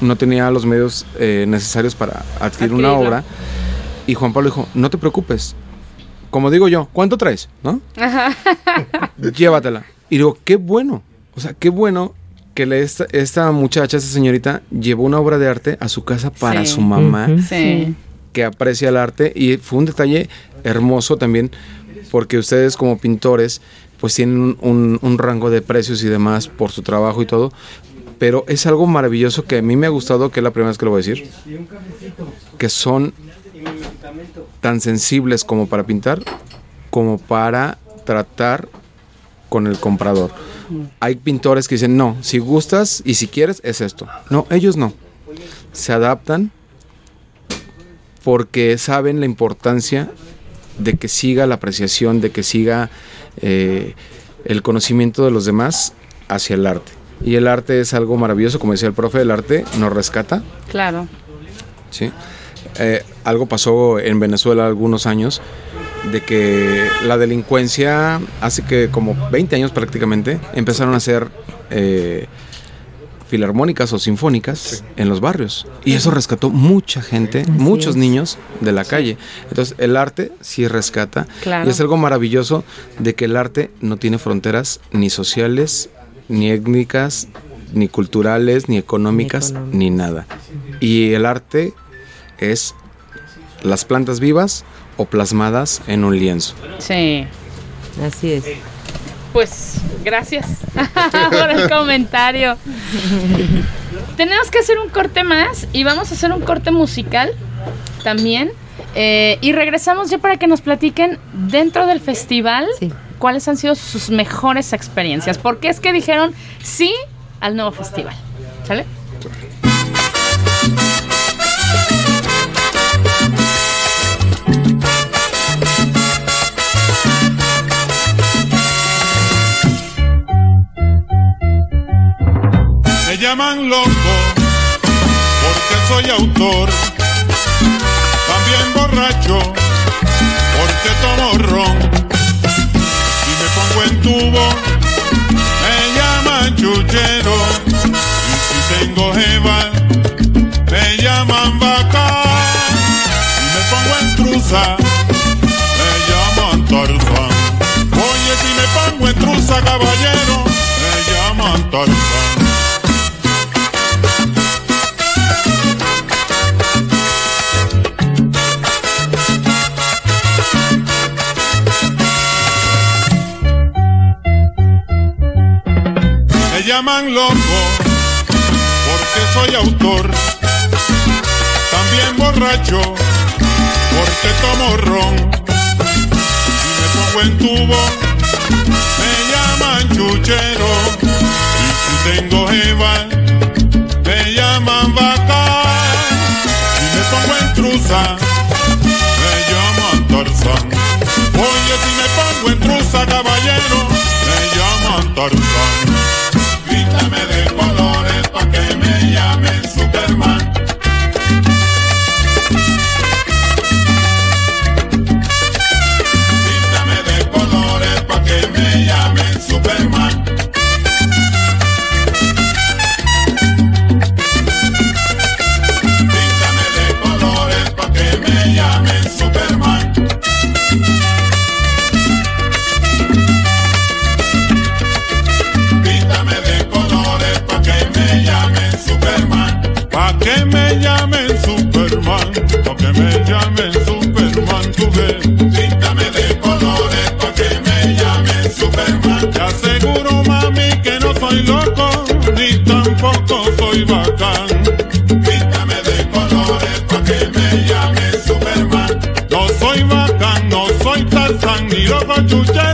no tenía los medios eh, necesarios para adquirir una obra. Y Juan Pablo dijo, no te preocupes. Como digo yo, ¿cuánto traes? ¿No? Llévatela. Y digo, qué bueno. O sea, qué bueno que le- esta, esta muchacha, esta señorita, llevó una obra de arte a su casa para
Sí.
su mamá.
Sí.
Que aprecia el arte y fue un detalle hermoso también porque ustedes como pintores pues tienen un, rango de precios y demás por su trabajo y todo pero es algo maravilloso que a mí me ha gustado que es la primera vez que lo voy a decir que son tan sensibles como para pintar como para tratar con el comprador. Hay pintores que dicen no si gustas y si quieres es esto no ellos no. Se adaptan porque saben la importancia de que siga la apreciación, de que siga eh, el conocimiento de los demás hacia el arte. Y el arte es algo maravilloso, como decía el profe, el arte nos rescata,
Claro.
¿sí? Eh, algo pasó en Venezuela algunos años, de que la delincuencia, hace que como 20 años prácticamente, empezaron a hacer eh, filarmónicas o sinfónicas en los barrios. Y eso rescató mucha gente, muchos niños de la calle. Entonces el arte sí rescata.
Claro.
Y es algo maravilloso de que el arte no tiene fronteras ni sociales, ni étnicas, ni culturales, ni económicas,
económicas.
ni nada. Y el arte es las plantas vivas o plasmadas en un lienzo.
Sí.
Así es.
Pues gracias por el comentario. Tenemos que hacer un corte más y vamos a hacer un corte musical también. Eh, y regresamos ya para que nos platiquen dentro del festival
Sí.
cuáles han sido sus mejores experiencias. ¿Por qué es que dijeron sí al nuevo festival? ¿Sale?
Llaman loco porque soy autor, también borracho porque tomo ron. Si me pongo en tubo, me llaman chuchero. Y si tengo jeva, me llaman vaca. Si me pongo en truza, me llaman tarzán. Oye, si me pongo en truza, caballero, me llaman tarzán. Llaman loco porque soy autor, también borracho porque tomo ron. Si me pongo en tubo, me llaman chuchero. Y si tengo jeva, me llaman vaca. Si me pongo en truza, me llaman tarzán. Oye, si me pongo en truza, caballero, me llaman tarzán. Píntame de colores pa' que me llamen Superman. Pa' que me llamen Superman, tú ves. Píntame de colores pa' que me llamen Superman. Te aseguro, mami, que no soy loco, ni tampoco soy bacán. Píntame de colores pa' que me llamen Superman. No soy bacán, no soy Tarzán, ni loco chuchero,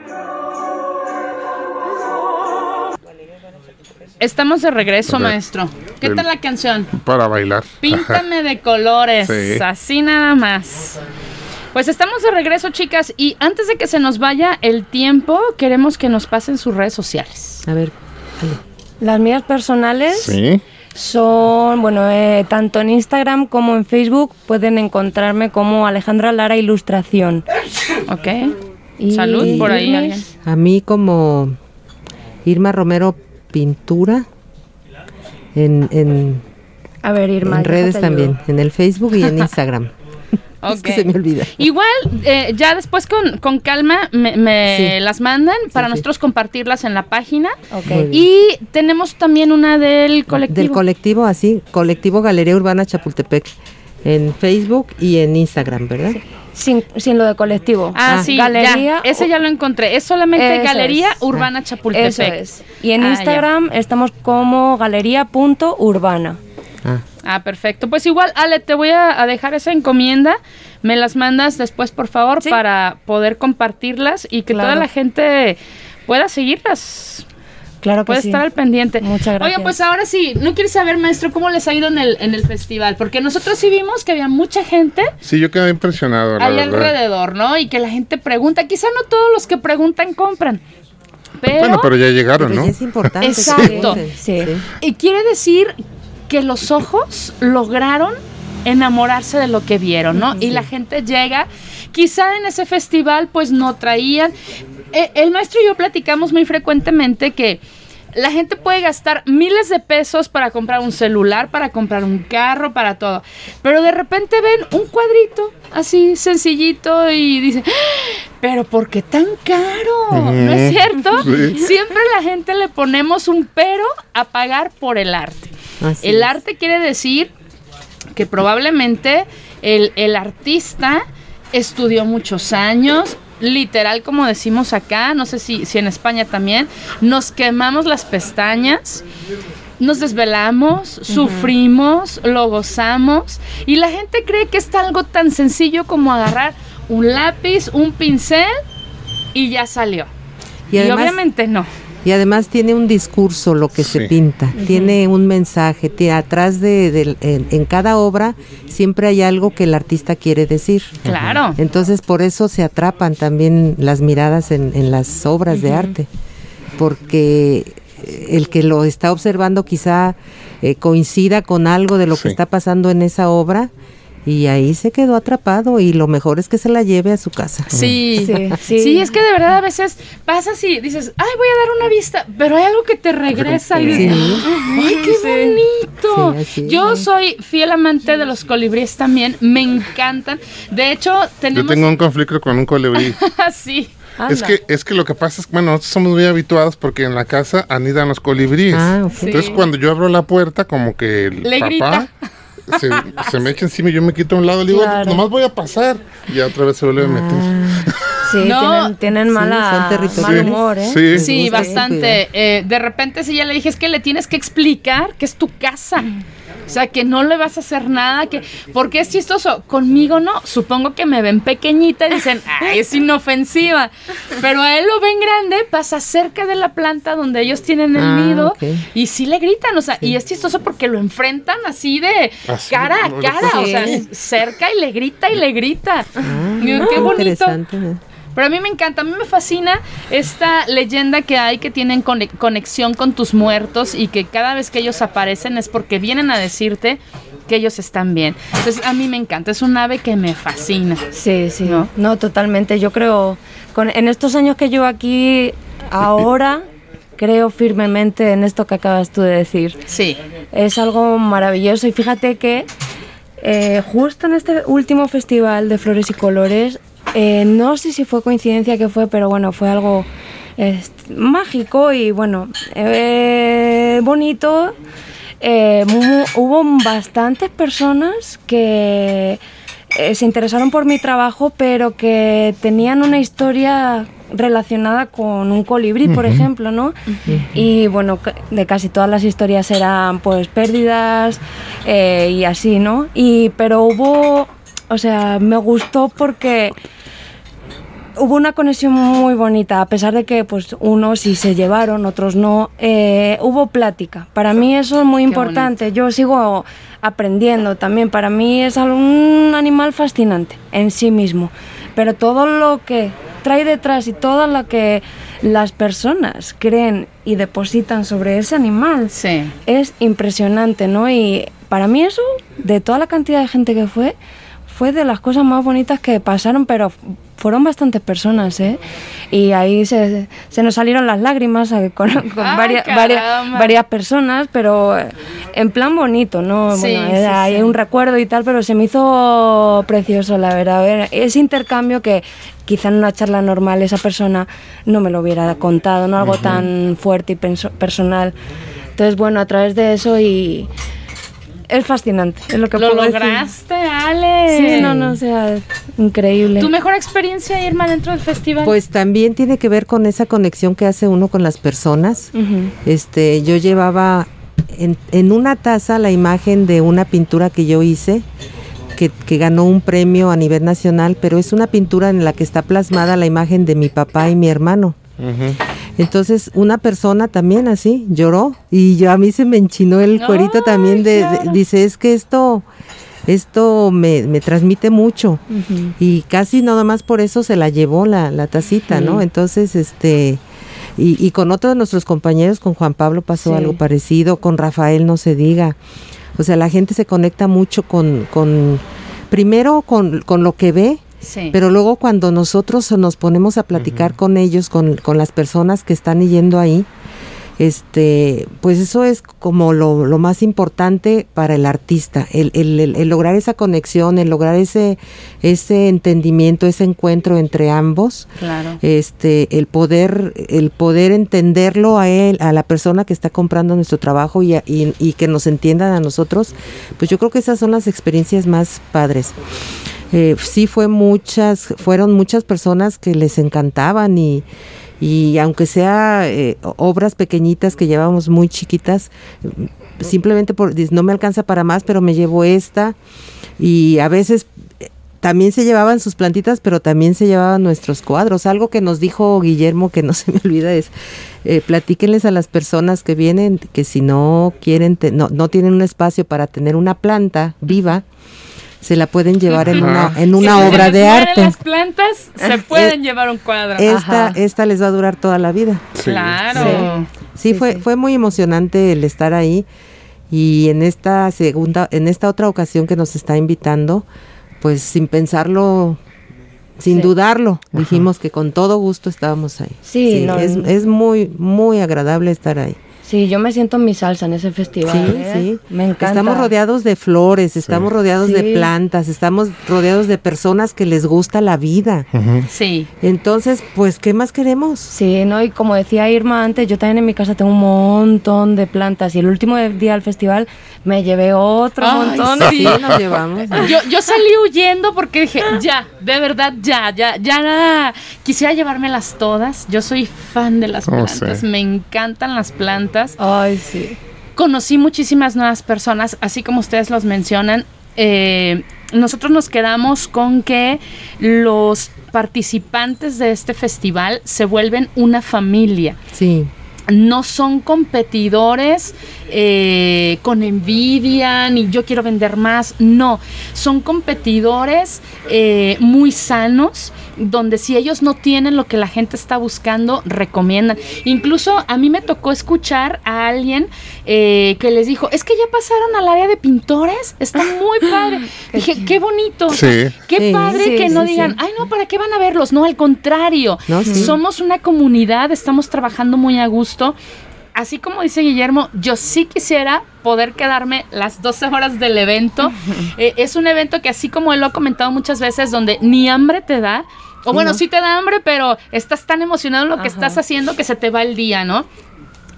Estamos de regreso, maestro. ¿Qué
El-
tal la canción?
Para bailar.
Píntame de colores,
Sí.
así nada más. Pues estamos de regreso, chicas, y antes de que se nos vaya el tiempo, queremos que nos pasen sus redes sociales.
A ver,
Las mías personales
Sí.
son, bueno, eh, tanto en Instagram como en Facebook pueden encontrarme como Alejandra Lara Ilustración.
¿Ok?
Y-
Salud por ahí, alguien.
a mí como Irma Romero Pintura en, en,
A ver, Irma.
en redes también, en el Facebook y en Instagram. Es que se me olvida.
Igual, eh, ya después con, con calma me, me
Sí.
las mandan para
sí.
nosotros compartirlas en la página. Y tenemos también una del colectivo.
Del colectivo, así, colectivo Galería Urbana Chapultepec, en Facebook y en Instagram, ¿verdad?
Sin, sin lo de colectivo.
Ah,
Ah,
sí,
Galería.
ya, ese ya lo encontré. Es solamente
Eso
Galería
es.
Urbana Chapultepec.
Eso es. Y en
Ah, ya.
Instagram estamos como galería.urbana.
Ah,
Ah, perfecto. Pues igual, Ale, te voy a, a dejar esa encomienda. Me las mandas después, por favor,
Sí.
para poder compartirlas y que toda la gente pueda seguirlas.
Claro que
Puede
sí.
estar al pendiente.
Muchas gracias.
Oiga, pues ahora sí, ¿no quieres saber, maestro, cómo les ha ido en el, en el festival? Porque nosotros sí vimos que había mucha gente
Sí, yo quedé impresionado,
ahí alrededor, ¿no? Y que la gente pregunta. Quizá no todos los que preguntan compran. Pero,
Bueno, pero ya llegaron,
pero
¿no?
ya es importante.
Exacto.
Sí.
y quiere decir que los ojos lograron enamorarse de lo que vieron, ¿no? Y la gente llega, quizá en ese festival pues no traían. Eh, el maestro y yo platicamos muy frecuentemente que la gente puede gastar miles de pesos para comprar un celular, para comprar un carro, para todo. Pero de repente ven un cuadrito así sencillito y dicen, "Ah, pero ¿por qué tan caro? ¿No es cierto?
Sí.
Siempre la gente le ponemos un pero a pagar por el arte.
Así
el
es.
arte quiere decir que probablemente el, el artista estudió muchos años, literal como decimos acá, no sé si, si en España también, nos quemamos las pestañas, nos desvelamos, sufrimos, lo gozamos y la gente cree que es algo tan sencillo como agarrar un lápiz, un pincel y ya salió.
Y
obviamente no.
Y además tiene un discurso lo que se pinta, tiene un mensaje, tie- atrás de, en, en cada obra siempre hay algo que el artista quiere decir.
Claro.
Entonces por eso se atrapan también las miradas en, en las obras de arte, porque eh, el que lo está observando quizá eh, coincida con algo de lo
Sí.
que está pasando en esa obra y ahí se quedó atrapado y lo mejor es que se la lleve a su casa.
Sí.
Sí,
sí,
sí.
es que de verdad a veces pasas y dices, ay, voy a dar una vista, pero hay algo que te regresa y dices,
Sí.
ay, qué bonito.
Sí, así.
Yo soy fiel amante de los colibríes también, me encantan. De hecho,
Yo
tenemos
tengo un conflicto con un colibrí.
así.
Es que, es que lo que pasa es que, bueno, nosotros somos muy habituados porque en la casa anidan los colibríes.
Ah, ok.
Entonces,
Sí.
cuando yo abro la puerta, como que el
Le
papá se, se me echa encima y yo me quito a un lado. Le digo,
Claro.
nomás voy a pasar. Y ya otra vez se vuelve a meter.
Ah,
Sí,
No.
tienen, tienen
Sí,
mala,
territoriales.
mal humor, ¿eh?
Sí.
Sí, bastante. Eh, de repente sí ya le dije, es que le tienes que explicar que es tu casa. O sea, que no le vas a hacer nada, que porque es chistoso. Conmigo no. Supongo que me ven pequeñita y dicen, ay, es inofensiva. Pero a él lo ven grande, pasa cerca de la planta donde ellos tienen el
Ah,
nido y sí le gritan. O sea, y es chistoso porque lo enfrentan así de
Así,
cara a cara. O sea, cerca y le grita y le grita.
Ah,
Digo, qué bonito. Pero a mí me encanta, a mí me fascina esta leyenda que hay que tienen cone- conexión con tus muertos y que cada vez que ellos aparecen es porque vienen a decirte que ellos están bien. Entonces a mí me encanta, es un ave que me fascina.
Sí, sí.
¿No?
No, totalmente. Yo creo, con, en estos años que llevo aquí, ahora creo firmemente en esto que acabas tú de decir.
Sí.
Es algo maravilloso y fíjate que eh, justo en este último festival de Flores y Colores, eh, no sé si fue coincidencia que fue, pero bueno, fue algo mágico y bueno, eh, bonito. Eh, hubo bastantes personas que se interesaron por mi trabajo, pero que tenían una historia relacionada con un colibrí, por ejemplo, ¿no? Y bueno, de casi todas las historias eran pues pérdidas eh, y así, ¿no? Y pero hubo, o sea, me gustó porque hubo una conexión muy bonita, a pesar de que pues unos sí se llevaron, otros no. eh, hubo plática. Para mí eso es muy importante. Yo sigo aprendiendo también. Para mí es un animal fascinante en sí mismo. Pero todo lo que trae detrás y todo lo que las personas creen y depositan sobre ese animal
Sí.
es impresionante, ¿no? Y para mí eso, de toda la cantidad de gente que fue, fue de las cosas más bonitas que pasaron, pero fueron bastantes personas, ¿eh? Y ahí se, se nos salieron las lágrimas eh, con, con
Ay,
varias, varias, varias personas, pero eh, en plan bonito, ¿no?
Sí,
bueno,
sí,
era- hay
sí.
un recuerdo y tal, pero se me hizo precioso, la verdad. ver Ese intercambio que quizá en una charla normal esa persona no me lo hubiera contado, ¿no? Algo tan fuerte y penso- personal. Entonces, bueno, a través de eso y... Es fascinante, es lo que
Lo
puedo decir.
lograste, Ale.
Sí, no, no, o sea, increíble.
¿Tu mejor experiencia, Irma, dentro del festival?
Pues también tiene que ver con esa conexión que hace uno con las personas. Este, yo llevaba en, en una taza la imagen de una pintura que yo hice, que, que ganó un premio a nivel nacional, pero es una pintura en la que está plasmada la imagen de mi papá y mi hermano. Entonces una persona también así lloró y yo a mí se me enchinó el cuerito
Ay,
también de, dice es que esto esto me, me transmite mucho y casi nada más por eso se la llevó la, la tacita, ¿no? Entonces este y, y con otros de nuestros compañeros, con Juan Pablo pasó
Sí.
algo parecido, con Rafael no se diga. O sea, la gente se conecta mucho con, con primero con, con lo que ve,
sí.
pero luego cuando nosotros nos ponemos a platicar con ellos, con, con las personas que están yendo ahí, este, pues eso es como lo, lo más importante para el artista, el, el- el- el lograr esa conexión, el lograr ese, ese entendimiento, ese encuentro entre ambos,
Claro.
este, el poder, el poder entenderlo a él, a la persona que está comprando nuestro trabajo y, a- y- y que nos entiendan a nosotros, pues yo creo que esas son las experiencias más padres. Eh, sí fue muchas, fueron muchas personas que les encantaban y, y aunque sea eh, obras pequeñitas que llevábamos muy chiquitas, simplemente por no me alcanza para más, pero me llevo esta y a veces eh, también se llevaban sus plantitas, pero también se llevaban nuestros cuadros. Algo que nos dijo Guillermo que no se me olvida es, eh, platíquenles a las personas que vienen que si no quieren, no, no tienen un espacio para tener una planta viva, se la pueden llevar en una, en una
Si se
obra
les
de arte.
las plantas, se pueden llevar un cuadro.
Esta,
Ajá.
esta les va a durar toda la vida.
Claro.
Sí,
Sí,
fue,
sí.
fue muy emocionante el estar ahí y en esta segunda, en esta otra ocasión que nos está invitando, pues sin pensarlo, sin
Sí.
dudarlo, dijimos que con todo gusto estábamos ahí.
Sí, no,
es, es muy, muy agradable estar ahí.
Sí, yo me siento en mi salsa en ese festival.
Sí,
¿eh?
sí.
Me encanta.
Estamos rodeados de flores, estamos rodeados de plantas, estamos rodeados de personas que les gusta la vida.
Sí.
Entonces, pues, ¿qué más queremos?
Sí, ¿no? Y como decía Irma antes, yo también en mi casa tengo un montón de plantas y el último día del festival me llevé otro
Ay,
montón.
sí.
Sí, nos llevamos.
Yo, yo salí huyendo porque dije, ya, de verdad, ya, ya, ya nada. Quisiera llevármelas todas. Yo soy fan de las
Oh,
plantas,
sí.
me encantan las plantas.
Ay, sí.
Conocí muchísimas nuevas personas, así como ustedes los mencionan. eh, nosotros nos quedamos con que los participantes de este festival se vuelven una familia
Sí.
No son competidores eh, con envidia, ni yo quiero vender más, no, son competidores eh, muy sanos, donde si ellos no tienen lo que la gente está buscando, recomiendan. Incluso a mí me tocó escuchar a alguien eh, que les dijo, es que ya pasaron al área de pintores, está muy padre. Dije, qué bonito,
Sí.
qué
Sí,
padre
sí,
que no
sí,
digan,
sí.
ay no, ¿para qué van a verlos? No, al contrario,
No, sí.
somos una comunidad, estamos trabajando muy a gusto. Así como dice Guillermo, yo sí quisiera poder quedarme las 12 horas del evento. Eh, es un evento que así como él lo ha comentado muchas veces, donde ni hambre te da. O bueno,
no.
sí te da hambre, pero estás tan emocionado en lo que estás haciendo que se te va el día, ¿no?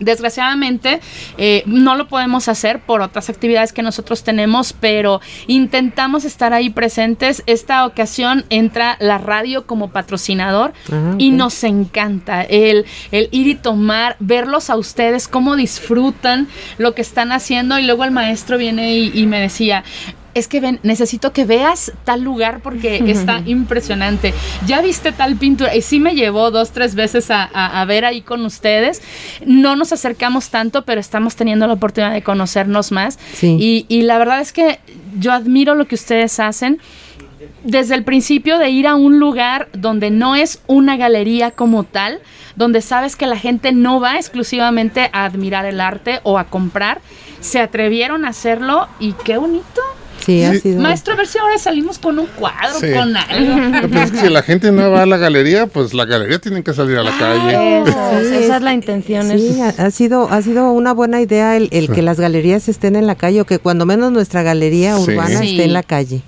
Desgraciadamente eh, no lo podemos hacer por otras actividades que nosotros tenemos, pero intentamos estar ahí presentes. Esta ocasión entra la radio como patrocinador y nos encanta el, el ir y tomar, verlos a ustedes, cómo disfrutan lo que están haciendo y luego el maestro viene y, y me decía, es que ven, necesito que veas tal lugar porque está impresionante. Ya viste tal pintura. Y sí me llevó dos, tres veces a, a- a ver ahí con ustedes. No nos acercamos tanto, pero estamos teniendo la oportunidad de conocernos más.
Sí.
Y, y la verdad es que yo admiro lo que ustedes hacen. Desde el principio de ir a un lugar donde no es una galería como tal, donde sabes que la gente no va exclusivamente a admirar el arte o a comprar, se atrevieron a hacerlo y qué bonito.
Sí, ha sido.
Maestro, a ver si ahora salimos con un cuadro,
Sí.
con algo.
No, pues es que si la gente no va a la galería, pues la galería tiene que salir a la calle.
Sí,
esa
es-
la intención.
Sí, ha, ha sido, ha sido una buena idea el, el que las galerías estén en la calle o que cuando menos nuestra galería
Sí.
urbana
Sí.
esté en la calle.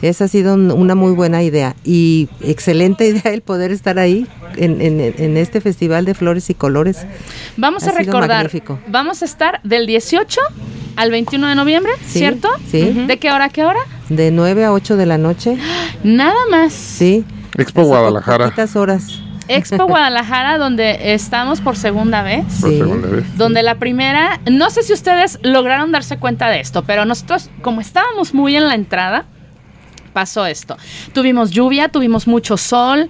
Esa ha sido un- una muy buena idea y excelente idea el poder estar ahí en, en- en este Festival de Flores y Colores.
Vamos
Ha
a
sido
recordar,
magnífico.
vamos a estar del 18 al 21 de noviembre,
Sí,
¿cierto?
sí.
¿De qué hora a qué hora?
De 9 a 8 de la noche.
Nada más.
Sí.
Expo Guadalajara,
Poquitas horas.
Expo Guadalajara, donde estamos por segunda vez.
por
Sí.
segunda vez.
Donde la primera, no sé si ustedes lograron darse cuenta de esto, pero nosotros, como estábamos muy en la entrada, pasó esto. Tuvimos lluvia, tuvimos mucho sol,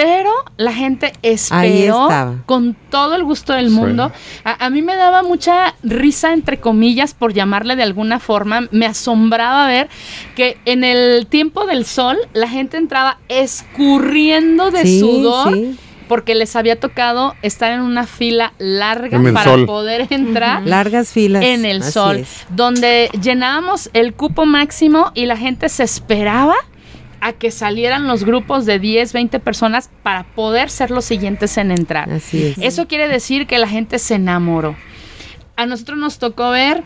pero la gente esperó con todo el gusto del
Sí.
mundo. A, a mí me daba mucha risa, entre comillas, por llamarle de alguna forma. Me asombraba ver que en el tiempo del sol la gente entraba escurriendo de
Sí,
sudor
sí.
porque les había tocado estar en una fila larga para
sol.
poder entrar
Largas filas.
en el
así
sol,
es.
donde llenábamos el cupo máximo y la gente se esperaba a que salieran los grupos de 10, 20 personas para poder ser los siguientes en entrar.
Así es.
Eso quiere decir que la gente se enamoró. A nosotros nos tocó ver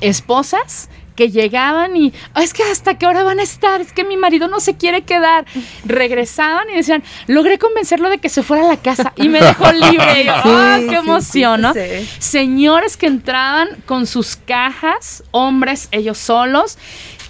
esposas que llegaban y "Ah, es que hasta qué hora van a estar, es que mi marido no se quiere quedar. Regresaban y decían, logré convencerlo de que se fuera a la casa y me dejó libre. Y yo,
Sí,
¡ah,
sí,
qué emoción, ¿no?
sí.
Señores que entraban con sus cajas, hombres ellos solos,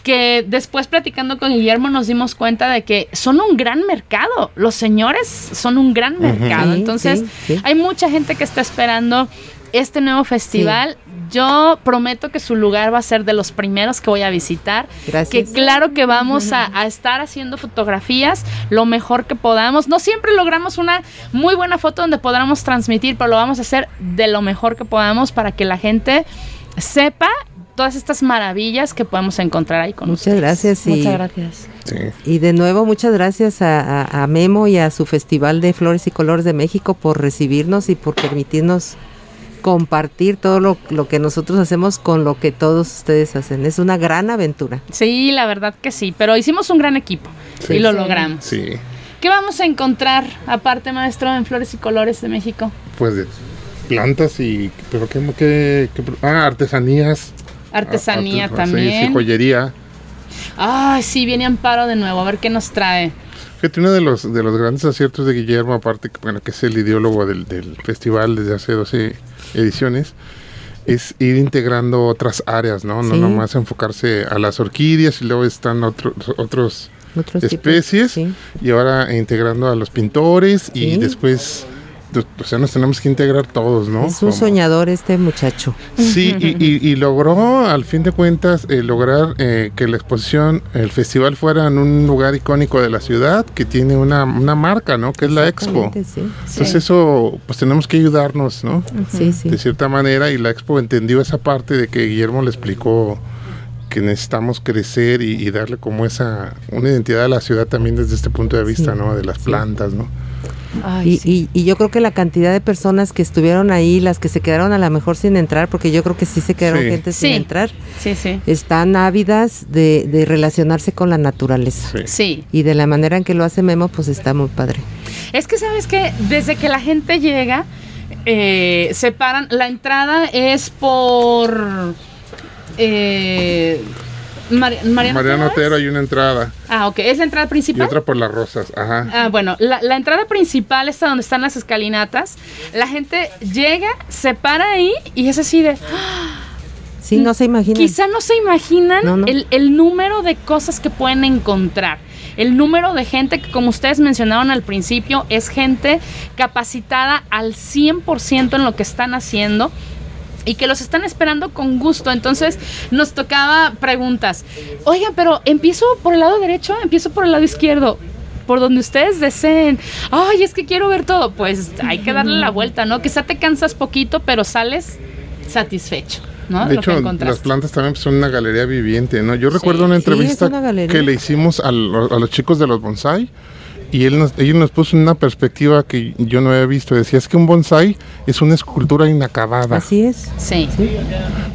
que después platicando con Guillermo nos dimos cuenta de que son un gran mercado. Los señores son un gran mercado.
Sí,
Entonces,
sí, sí.
hay mucha gente que está esperando este nuevo festival. Yo prometo que su lugar va a ser de los primeros que voy a visitar.
Gracias.
Que claro que vamos a, a estar haciendo fotografías lo mejor que podamos. No siempre logramos una muy buena foto donde podamos transmitir, pero lo vamos a hacer de lo mejor que podamos para que la gente sepa todas estas maravillas que podemos encontrar ahí con
Muchas
ustedes.
gracias. y-
Muchas gracias.
Sí.
Y de nuevo, muchas gracias a, a- a Memo y a su Festival de Flores y Colores de México por recibirnos y por permitirnos compartir todo lo, lo que nosotros hacemos con lo que todos ustedes hacen. Es una gran aventura.
Sí, la verdad que sí, pero hicimos un gran equipo
Sí.
y lo
Sí.
logramos.
Sí,
¿Qué vamos a encontrar aparte, maestro, en Flores y Colores de México?
pues de plantas y... ¿Pero qué? qué- qué- ah, artesanías.
Artesanía
Arte-
también.
Sí, sí, joyería.
Ay, sí, viene Amparo de nuevo, a ver qué nos trae.
Fíjate, uno de los, de los grandes aciertos de Guillermo, aparte que, bueno, que es el ideólogo del, del festival desde hace 12 ediciones, es ir integrando otras áreas, ¿no? No
Sí.
nomás enfocarse a las orquídeas y luego están otros otros
Otros tipos,
especies
sí.
y ahora integrando a los pintores y
Sí.
después, o sea, nos tenemos que integrar todos, ¿no?
Es un
Como-
soñador este muchacho.
Sí, y, y- y logró, al fin de cuentas, eh, lograr eh, que la exposición, el festival fuera en un lugar icónico de la ciudad que tiene una, una marca, ¿no? Que es la Expo.
Sí,
Entonces eso, pues tenemos que ayudarnos, ¿no?
sí, sí.
De cierta manera, y la Expo entendió esa parte de que Guillermo le explicó que necesitamos crecer y, y darle como esa, una identidad a la ciudad también desde este punto de vista,
Sí,
¿no? De las
sí.
plantas, ¿no?
Ay,
Y,
sí.
y- y yo creo que la cantidad de personas que estuvieron ahí, las que se quedaron a lo mejor sin entrar, porque yo creo que sí se quedaron
Sí.
gente sin
Sí.
entrar,
sí, sí.
están ávidas de, de relacionarse con la naturaleza.
Sí.
Sí.
Y de la manera en que lo hace Memo, pues está muy padre.
Es que sabes que desde que la gente llega, eh, se paran. La entrada es por. Eh, Mari- Mariano,
Mariano
Otero,
hay una entrada.
Ah, ok. ¿Es la entrada
y
principal?
otra por las rosas, ajá.
Ah, bueno, la, la entrada principal está donde están las escalinatas. La gente llega, se para ahí y es así de.
Sí, no se imaginan.
Quizá no se imaginan
No, no.
El, el número de cosas que pueden encontrar. El número de gente que, como ustedes mencionaron al principio, es gente capacitada al 100% en lo que están haciendo y que los están esperando con gusto. Entonces nos tocaba preguntas. Oigan, pero empiezo por el lado derecho, empiezo por el lado izquierdo. Por donde ustedes deseen. Ay, es que quiero ver todo. Pues hay que darle la vuelta, ¿no? Quizá te cansas poquito, pero sales satisfecho, ¿no?
De
Lo
hecho, las plantas también pues, son una galería viviente, ¿no? Yo recuerdo una
Sí,
entrevista
una
que le hicimos al- a los chicos de los bonsai y él nos, ella nos puso una perspectiva que yo no había visto. Decía, es que un bonsai es una escultura inacabada.
Así es.
Sí.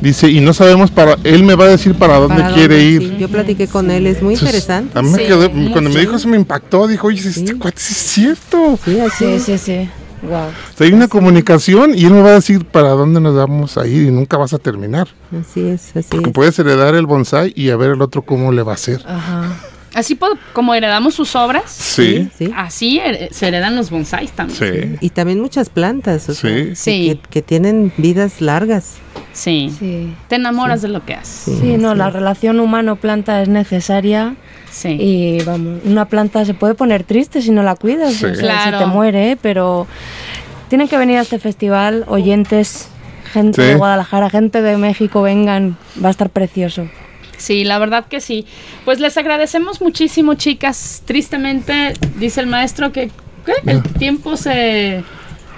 Dice, y no sabemos para, él me va a decir para dónde
¿Para
quiere
dónde?
ir.
Sí, yo platiqué con él, es muy
Entonces,
interesante.
A mí me
Sí,
quedó- cuando me dijo eso me impactó. Dijo, oye, este cuate sí es cierto.
Sí, así
Sí,
es.
sí, sí. Wow.
O sea, hay una comunicación y él me va a decir para dónde nos vamos a ir y nunca vas a terminar.
Así es, así
Porque
es.
puedes heredar el bonsai y a ver el otro cómo le va a hacer.
Ajá.
Así como heredamos sus obras,
Sí,
Sí.
así her- se heredan los bonsáis también.
sí.
Y también muchas plantas, o sea, que-
Sí.
Que, que tienen vidas largas.
Sí.
Sí.
Te enamoras de lo que haces.
Sí, no, la relación humano-planta es necesaria
Sí.
y vamos, una planta se puede poner triste si no la cuidas,
Sí.
o sea,
Claro.
se te muere, ¿eh? pero tienen que venir a este festival oyentes, gente
Sí.
de Guadalajara, gente de México, vengan, va a estar precioso.
Sí, la verdad que sí. Pues les agradecemos muchísimo, chicas. Tristemente, dice el maestro que ¿qué? el tiempo se...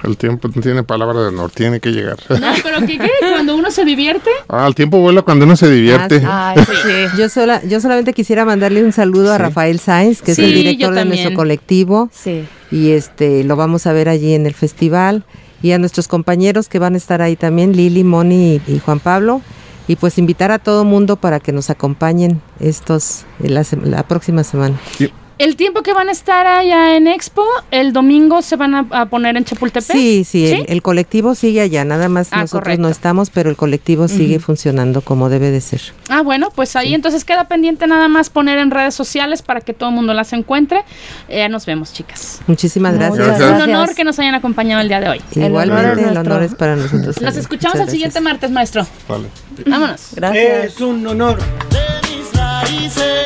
El tiempo no tiene palabra de honor, tiene que llegar.
No, pero que ¿qué? cuando uno se divierte.
Ah, el tiempo vuela cuando uno se divierte.
Ah,
Ay, sí.
Yo, sola, yo solamente quisiera mandarle un saludo a. Rafael Sáenz, que es el director de nuestro colectivo.
Sí.
y este lo vamos a ver allí en el festival y a nuestros compañeros que van a estar ahí también Lili, Moni y, y Juan Pablo y pues invitar a todo mundo para que nos acompañen estos la, la próxima semana.
El tiempo que van a estar allá en Expo, el domingo se van a, a poner en Chapultepec.
Sí, sí,
¿Sí?
El, el colectivo sigue allá, nada más
Ah,
nosotros
correcto.
no estamos, pero el colectivo sigue funcionando como debe de ser.
Ah, bueno, pues ahí entonces queda pendiente nada más poner en redes sociales para que todo el mundo las encuentre. Eh, nos vemos, chicas.
Muchísimas gracias.
Gracias.
Un honor que nos hayan acompañado el día de hoy.
El honor
Igualmente
es
el honor es para nosotros.
Nos escuchamos el siguiente martes, maestro.
Vale.
Vámonos.
Gracias.
Es un honor.
de mis raíces.